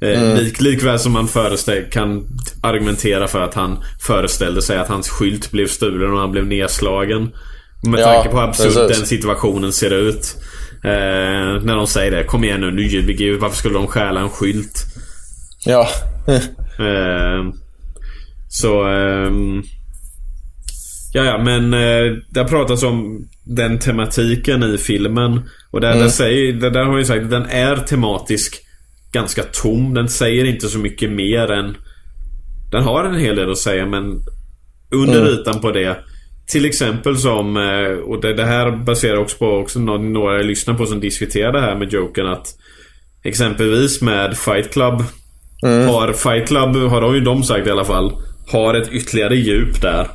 Eh, mm. Lik, likväl som man kan argumentera för att han föreställde sig att hans skylt blev stulen och han blev nedslagen. Med ja, tanke på hur absurt den situationen ser ut. Eh, när de säger det. Kom igen nu, nu ljuger vi. Varför skulle de stjäla en skylt? Ja. eh, så... Ehm, Ja, ja, men eh, det har pratats om den tematiken i filmen. Och där, mm. där, säger, där, där har jag sagt att den är tematisk ganska tom. Den säger inte så mycket mer än... Den har en hel del att säga men under mm. ytan på det. Till exempel som, eh, och det, det här baserar också på också några jag lyssnar på som diskuterar det här med Jokern att Exempelvis med Fight Club mm. Har Fight Club, har de ju de sagt i alla fall Har ett ytterligare djup där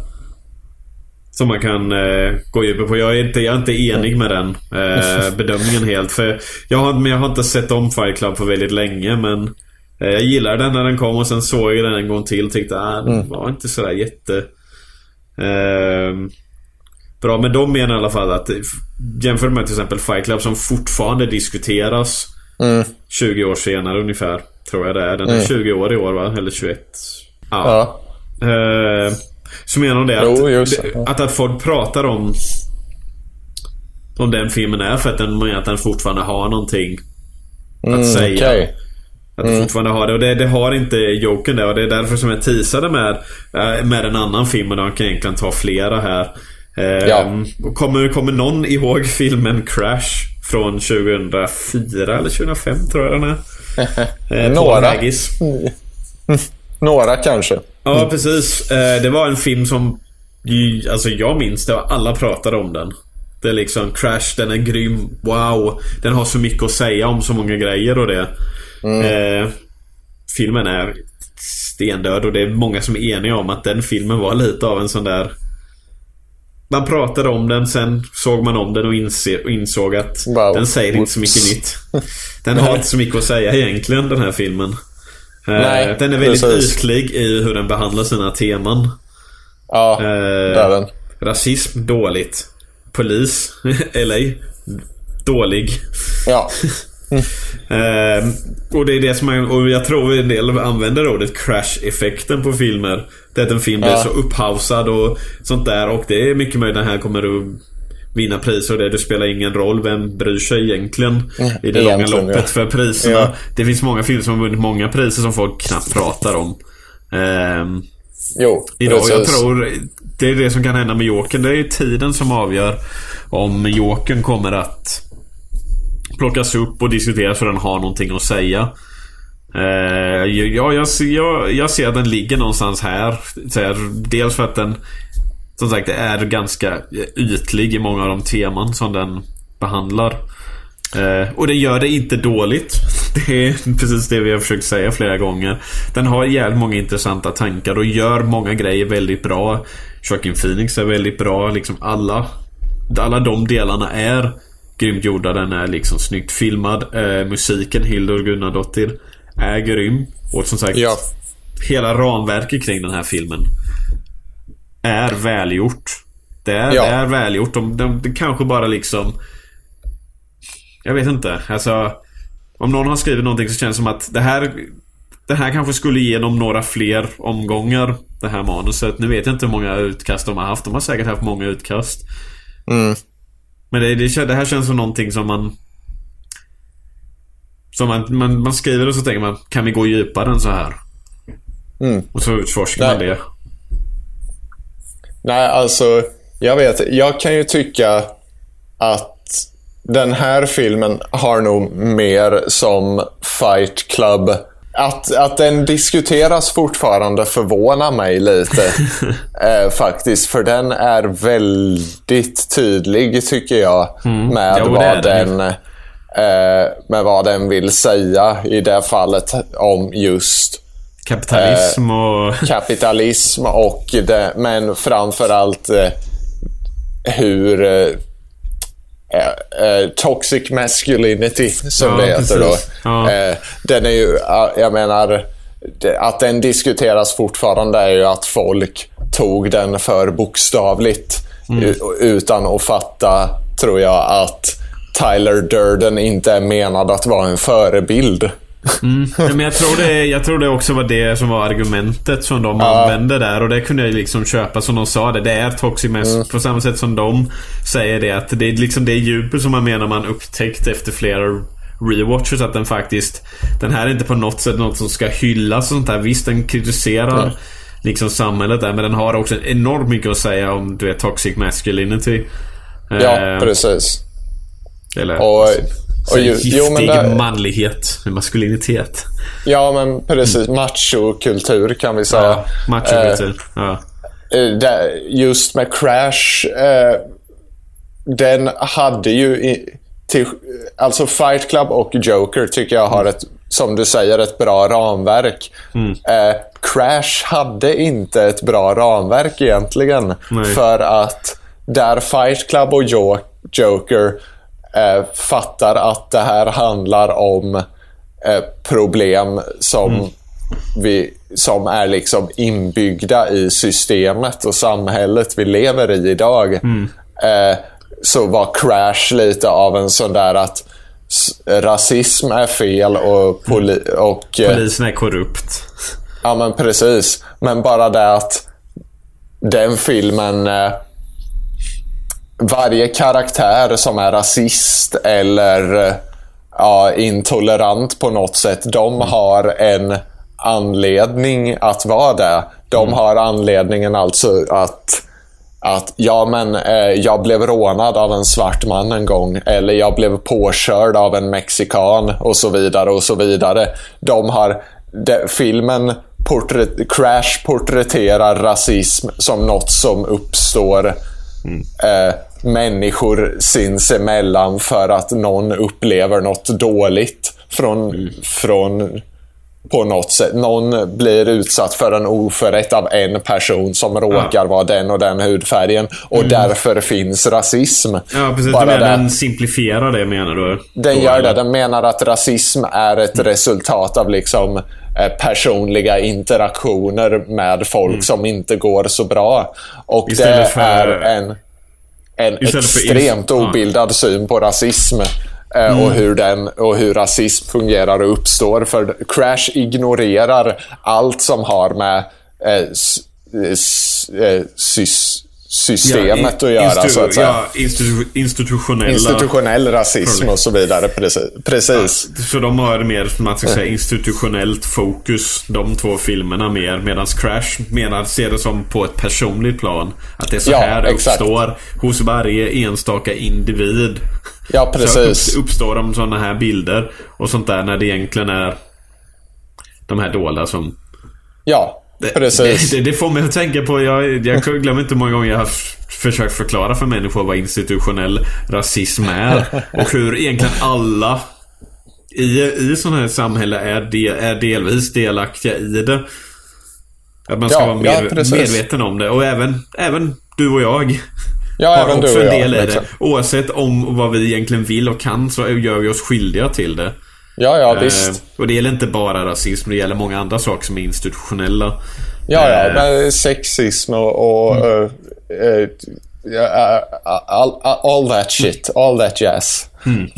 som man kan eh, gå djupare på. Jag är, inte, jag är inte enig med den eh, bedömningen helt. För jag har, men jag har inte sett om Fight Club på väldigt länge men eh, Jag gillade den när den kom och sen såg jag den en gång till och tyckte att ah, den mm. var inte sådär jätte eh, Bra men de menar i alla fall att Jämfört med till exempel Fight Club som fortfarande diskuteras mm. 20 år senare ungefär Tror jag det är. Den är mm. 20 år i år va? Eller 21 Ja, ja. Så menar de det att, jo, att, att folk pratar om om den filmen är för att den, att den fortfarande har någonting mm, att säga. Okay. Att mm. fortfarande har det. Och det, det har inte Jokern det. Och det är därför som jag teasade med, eh, med en annan film. Och de kan egentligen ta flera här. Eh, ja. kommer, kommer någon ihåg filmen Crash? Från 2004 eller 2005 tror jag den är. Eh, Några. Några kanske. Ja, mm. precis. Eh, det var en film som... Alltså jag minns det. Alla pratade om den. Det är liksom Crash, den är grym. Wow. Den har så mycket att säga om så många grejer och det. Mm. Eh, filmen är stendöd och det är många som är eniga om att den filmen var lite av en sån där... Man pratade om den, sen såg man om den och, inse, och insåg att wow. den säger inte så mycket nytt. Den har inte så mycket att säga egentligen, den här filmen. Eh, Nej, den är väldigt precis. ytlig i hur den behandlar sina teman. Ja, eh, det är den. Rasism, dåligt. Polis, LA, dålig. Ja. eh, och det är det som man, och jag tror en del använder ordet crash-effekten på filmer. Det är att en film ja. blir så upphausad och sånt där. Och det är mycket möjligt att den här kommer att vinna priser och det. Det spelar ingen roll. Vem bryr sig egentligen i det långa loppet ja. för priserna? Ja. Det finns många filmer som har vunnit många priser som folk knappt pratar om. Um, jo, idag, precis. Jag tror det är det som kan hända med Jokern. Det är ju tiden som avgör om Jokern kommer att plockas upp och diskuteras för den har någonting att säga. Eh, ja, jag, jag, jag ser att den ligger någonstans här. Dels för att den som sagt är ganska ytlig i många av de teman som den behandlar. Eh, och den gör det inte dåligt. Det är precis det vi har försökt säga flera gånger. Den har jävligt många intressanta tankar och gör många grejer väldigt bra. Joaquin Phoenix är väldigt bra. Liksom alla, alla de delarna är grymt gjorda. Den är liksom snyggt filmad. Eh, musiken, Hildur Gunnardottir, är grym. Och som sagt, ja. hela ramverket kring den här filmen är välgjort. Det är, ja. det är välgjort. De, de, de kanske bara liksom jag vet inte. Alltså, om någon har skrivit någonting så känns det som att det här det här kanske skulle ge dem några fler omgångar Det här manuset. Nu vet jag inte hur många utkast de har haft. De har säkert haft många utkast. Mm. Men det, det, det, här känns som någonting som man Som man, man, man skriver och så tänker man Kan vi gå djupare än så här? Mm. Och så utforskar man det. Nej, alltså Jag vet, jag kan ju tycka att den här filmen har nog mer som Fight Club. Att, att den diskuteras fortfarande förvånar mig lite. eh, faktiskt, för den är väldigt tydlig tycker jag. Mm. Med, jo, vad den, eh, med vad den vill säga i det fallet om just Kapitalism och... Eh, kapitalism och det, men framförallt eh, hur eh, Uh, toxic masculinity som ja, det heter då. Ja. Den är ju, jag menar, att den diskuteras fortfarande är ju att folk tog den för bokstavligt. Mm. Utan att fatta, tror jag, att Tyler Durden inte är menad att vara en förebild. Mm. Men jag tror, det, jag tror det också var det som var argumentet som de ja. använde där. Och det kunde jag liksom köpa som de sa det. Det är toxic mm. på samma sätt som de säger det. Att det är liksom det djupet som man menar man upptäckt efter flera rewatches. Att den faktiskt... Den här är inte på något sätt något som ska hyllas och sånt där. Visst, den kritiserar mm. liksom samhället där. Men den har också enormt mycket att säga om du vet, toxic masculinity. Ja, eh, precis. Eller, och, och ju, giftig jo, men där, manlighet, maskulinitet. Ja, men precis. Mm. Machokultur kan vi säga. Ja, machokultur. Eh, ja. Eh, just med Crash. Eh, den hade ju... I, till, alltså Fight Club och Joker tycker jag har mm. ett, som du säger, ett bra ramverk. Mm. Eh, Crash hade inte ett bra ramverk egentligen. Nej. För att där Fight Club och Joker eh, fattar att det här handlar om eh, problem som, mm. vi, som är liksom inbyggda i systemet och samhället vi lever i idag. Mm. Eh, så var Crash lite av en sån där att rasism är fel och, poli mm. och eh, polisen är korrupt. Ja men precis. Men bara det att den filmen eh, varje karaktär som är rasist eller ja, intolerant på något sätt, de mm. har en anledning att vara det. De mm. har anledningen alltså att att ja men eh, jag blev rånad av en svart man en gång eller jag blev påkörd av en mexikan och så vidare och så vidare. De har, de, filmen porträtt, Crash porträtterar rasism som något som uppstår mm. eh, människor sinsemellan för att någon upplever något dåligt från, mm. från på något sätt. Någon blir utsatt för en oförrätt av en person som råkar ja. vara den och den hudfärgen. Och mm. därför finns rasism. Ja, precis. Bara du den simplifierar det menar du? Den gör det. Den menar att rasism är ett mm. resultat av liksom eh, personliga interaktioner med folk mm. som inte går så bra. Och Istället det för... är en en extremt obildad syn på rasism. Eh, mm. Och, hur den, och hur rasism fungerar och uppstår. För Crash ignorerar allt som har med eh, eh sys, systemet ja, att göra. så att säga. Ja, institu institutionella... Institutionell rasism och så vidare. Precis. Precis. Ja, så de har mer, man ska säga, institutionellt fokus. De två filmerna mer. Medan Crash menar, ser det som på ett personligt plan. Att det är så ja, här det uppstår hos varje enstaka individ. Ja, precis. Så uppstår de sådana här bilder och sånt där när det egentligen är de här dolda som... Ja, precis. Det, det, det, får mig att tänka på, jag, jag glömmer inte hur många gånger jag har försökt förklara för människor vad institutionell rasism är. Och hur egentligen alla i, i sådana här samhälle är, de, är delvis delaktiga i det. Att man ska ja, vara med, ja, medveten om det. Och även, även du och jag. Ja, har också en del i det. Oavsett om vad vi egentligen vill och kan så gör vi oss skyldiga till det. Ja, ja, visst. Eh, och det gäller inte bara rasism, det gäller många andra saker som är institutionella. Ja, ja, eh, men sexism och, och mm. uh, uh, all, all, that shit, all that jazz. Mm.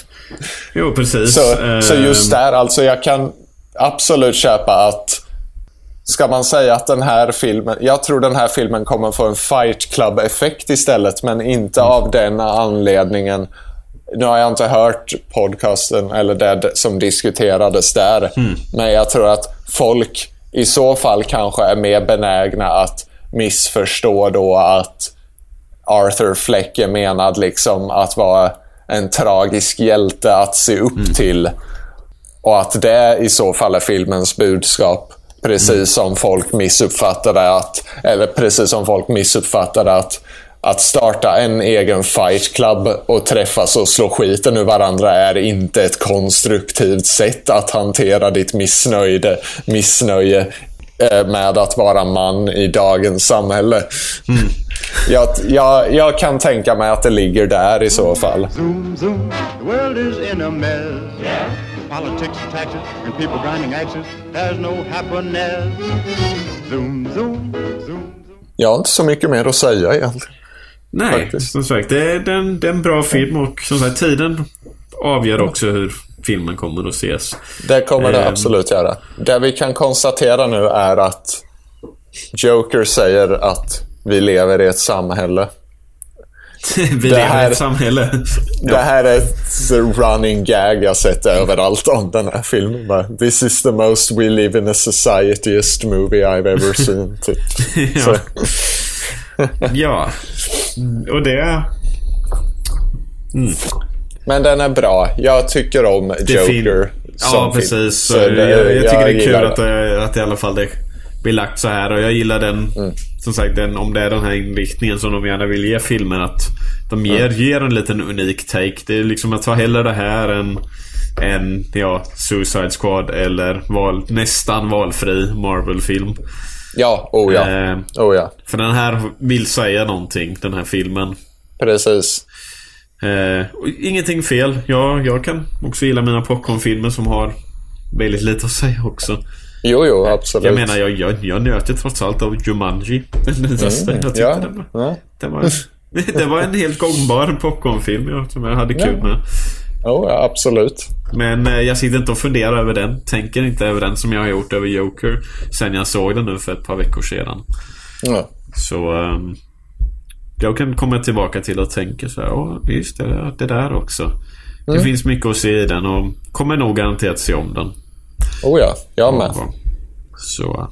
jo, precis. Så, så just där, alltså jag kan absolut köpa att Ska man säga att den här filmen, jag tror den här filmen kommer få en Fight Club-effekt istället, men inte mm. av den anledningen. Nu har jag inte hört podcasten eller det som diskuterades där, mm. men jag tror att folk i så fall kanske är mer benägna att missförstå då att Arthur Fleck är menad liksom att vara en tragisk hjälte att se upp mm. till. Och att det i så fall är filmens budskap. Precis mm. som folk missuppfattade att, eller precis som folk missuppfattade att att starta en egen fight club och träffas och slå skiten ur varandra är inte ett konstruktivt sätt att hantera ditt missnöje, missnöje eh, med att vara man i dagens samhälle. Mm. Jag, jag, jag, kan tänka mig att det ligger där i så fall. Zoom, zoom. Politics and taxes and people grinding axes. There's no happiness. Zoom, zoom, zoom. Jag har inte så mycket mer att säga egentligen. Nej, Faktiskt. som sagt. Det är, en, det är en bra film och som sagt tiden avgör också hur filmen kommer att ses. Det kommer det eh, absolut göra. Det vi kan konstatera nu är att Joker säger att vi lever i ett samhälle. Vi det ett samhälle. det här är ett running gag jag sett överallt om den här filmen. This is the most we live in a societyest movie I've ever seen. Typ. ja. ja. Och det... Mm. Men den är bra. Jag tycker om Joker. Ja, precis. Det, jag, jag, tycker jag det är kul att att i alla fall det blir lagt så här. Och jag gillar den, mm. som sagt, den, om det är den här inriktningen som de gärna vill ge filmen. Att de ger, mm. ger en liten unik take. Det är liksom att ta hellre det här än en ja, Suicide Squad eller val, nästan valfri Marvel-film. Ja, oh ja. Eh, oh ja. För den här vill säga någonting, den här filmen. Precis. Eh, ingenting fel. Ja, jag kan också gilla mina popcornfilmer som har väldigt lite att säga också. Jo, jo, absolut. Jag menar, jag, jag, jag njöt ju trots allt av Jumanji. Den mm, jag ja, den, var, ja. den, var, det var en helt gångbar popcornfilm som jag hade kul med. Oh, ja, absolut. Men eh, jag sitter inte och funderar över den. Tänker inte över den som jag har gjort över Joker. Sen jag såg den nu för ett par veckor sedan. Ja. Så um, jag kan komma tillbaka till och tänka så här. Åh, visst det, det där också. Mm. Det finns mycket att se i den och kommer nog garanterat se om den. Oh ja, jag med. Så.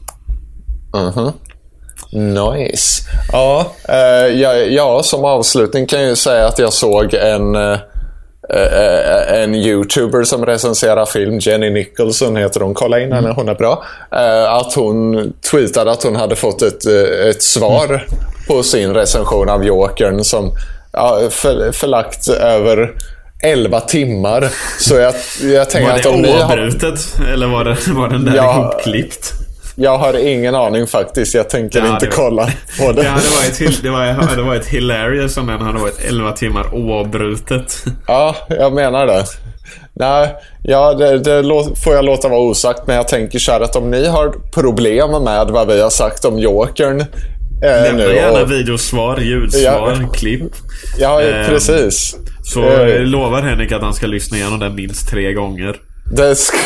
Mhm. Uh -huh. Nice. Ja, eh, ja, ja, som avslutning kan jag ju säga att jag såg en eh, Uh, en YouTuber som recenserar film, Jenny Nicholson heter hon. Kolla in henne, mm. hon är bra. Uh, att hon tweetade att hon hade fått ett, ett svar mm. på sin recension av Jokern som uh, för, förlagt över 11 timmar. Så jag, jag tänker att om ni har... Var det oavbrutet? Eller var, det, var den där ja, ihopklippt? Jag har ingen aning faktiskt. Jag tänker ja, inte var, kolla på det. Det hade varit, det var, det hade varit hilarious om den hade varit 11 timmar oavbrutet. Ja, jag menar det. Nej, ja, det, det får jag låta vara osagt. Men jag tänker så här att om ni har problem med vad vi har sagt om Jokern. Eh, Lämna nu gärna och, videosvar, ljudsvar, ja, klipp. Ja, eh, precis. Så eh, lovar Henrik att han ska lyssna igenom den minst tre gånger. Det ska...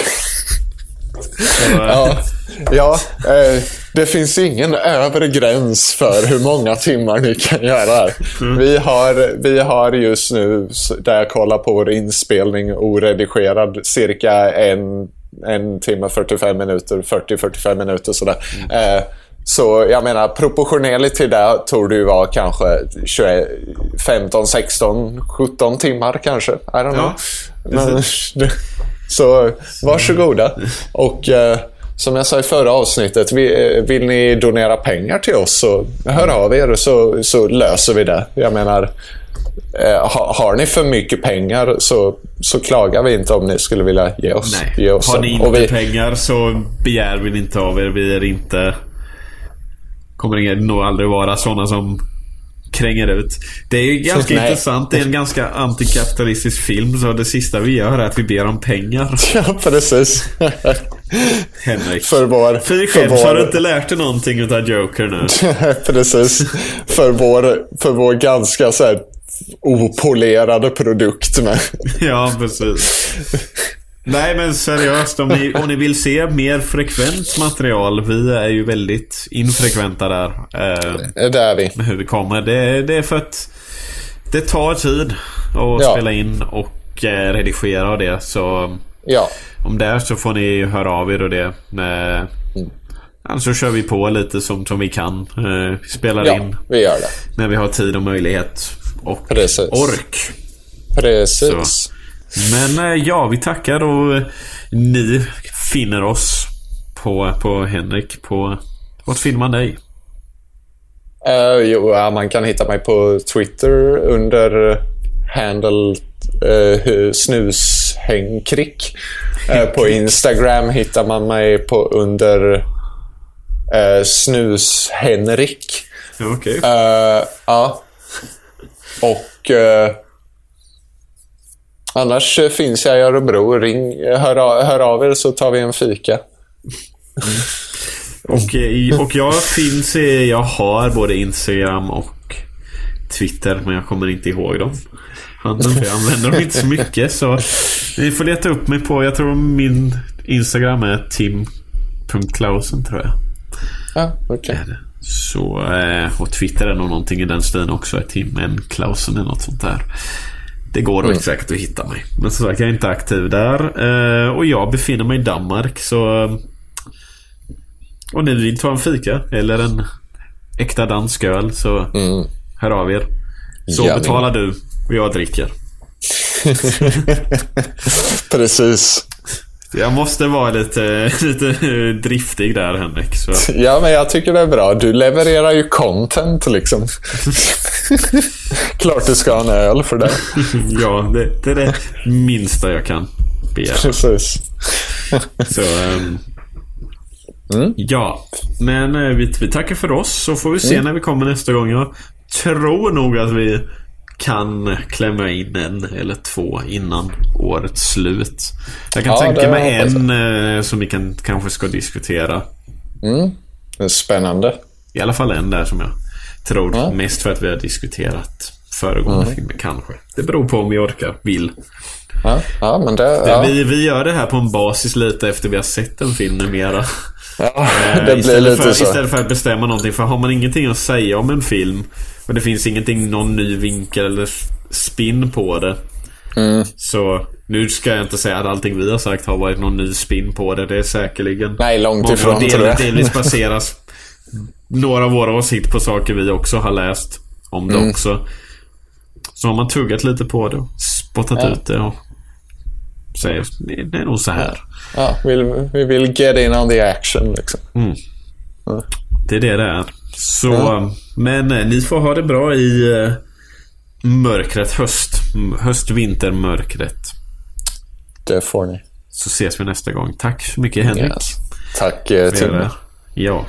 ja, ja eh, det finns ingen övre gräns för hur många timmar ni kan göra. Mm. Vi, har, vi har just nu, där jag kollar på vår inspelning oredigerad, cirka en, en timme 45 minuter, 40-45 minuter sådär. Mm. Eh, Så jag menar, proportionerligt till det tror du vara kanske 21, 15, 16, 17 timmar kanske. I don't know. Men, så varsågoda. Och eh, som jag sa i förra avsnittet, vi, vill ni donera pengar till oss så hör av er så, så löser vi det. Jag menar, eh, har, har ni för mycket pengar så, så klagar vi inte om ni skulle vilja ge oss. Nej. Ge oss Har ni inte vi, pengar så begär vi inte av er. Vi är inte... Kommer nog aldrig vara sådana som kränger ut. Det är ju ganska Nej. intressant. Det är en ganska antikapitalistisk film. Så det sista vi gör är att vi ber om pengar. Ja, precis. Henrik. för vår... För själv vår- så har du inte lärt dig någonting utav Joker nu. Precis. För vår, för vår ganska så här opolerade produkt med. Ja, precis. Nej men seriöst, om ni, om ni vill se mer frekvent material. Vi är ju väldigt infrekventa där. Eh, Det är vi. med hur vi kommer. Det, det är för att det tar tid att Ja. spela in och eh, redigera och det. Så Ja. om det är så får ni höra av er och det. Eh, Alltså kör vi på lite som, som vi kan. Eh, spelar ja, in vi gör det. när vi har tid och möjlighet. Och Precis. ork. Precis. Men eh, ja, vi tackar och eh, ni finner oss på, på Henrik på... Vart finner man dig? Eh, jo, ja, man kan hitta mig på Twitter under handle uh, snushängkrick. Eh, på Instagram hittar man mig på under uh, snushenrik. Okej. Eh, ja. Och annars eh, finns jag i Örebro. Ring, hör, av- hör av er så tar vi en fika. Och, eh, och jag finns i, jag har både Instagram och Twitter men jag kommer inte ihåg dem. Handen, för jag använder dem inte så mycket så ni får leta upp mig på, jag tror min Instagram är tim.klausen tror jag. Ja, okej. Det. Så, eh, och Twitter är nog någonting i den stilen också. Tim N. Klausen eller något sånt där. Det går nog säkert att hitta mig. Men som sagt, jag är inte aktiv där. Eh, och jag befinner mig i Danmark så... eh, Och ni vill ta en fika eller en äkta dansk öl så hör av er. Så Gärna. betalar du och jag dricker. Precis. Jag måste vara lite, lite driftig där Henrik. Så. Ja, men jag tycker det är bra. Du levererar ju content liksom. Klart du ska ha en öl för det. Ja, det, det är det minsta jag kan begära. Precis. Så, ehm, Ja, men eh, vi, vi tackar för oss så får vi se när vi kommer nästa gång. Jag tror nog att vi kan klämma in en eller två innan årets slut. Jag kan Ja, tänka det mig en eh, som vi kan, kanske ska diskutera. Det är spännande. I alla fall en där som jag tror Ja. mest för att vi har diskuterat föregående filmer kanske. Det beror på om vi orkar, vill. Ja, ja men det... Ja, Vi, vi gör det här på en basis lite efter vi har sett en film numera. ja, Eh, det blir lite för, så. Istället för att bestämma någonting. För har man ingenting att säga om en film och det finns ingenting, någon ny vinkel eller spin på det. Mm. Så nu ska jag inte säga att allting vi har sagt har varit någon ny spin på det. Det är säkerligen Nej, långt ifrån, del, tror jag. delvis baseras några av våra åsikter på saker vi också har läst om det Mm. också. Så har man tuggat lite på det och spottat Ja. ut det och säger det är nog så här. Ja, vi, vi vill get in on the action liksom. Det är det det är. Så, Ja. men eh, ni får ha det bra i eh, mörkret höst. Höst-vinter-mörkret. Det får ni. Så ses vi nästa gång. Tack så mycket Henrik. Yes. Tack eh, Tim. Ja.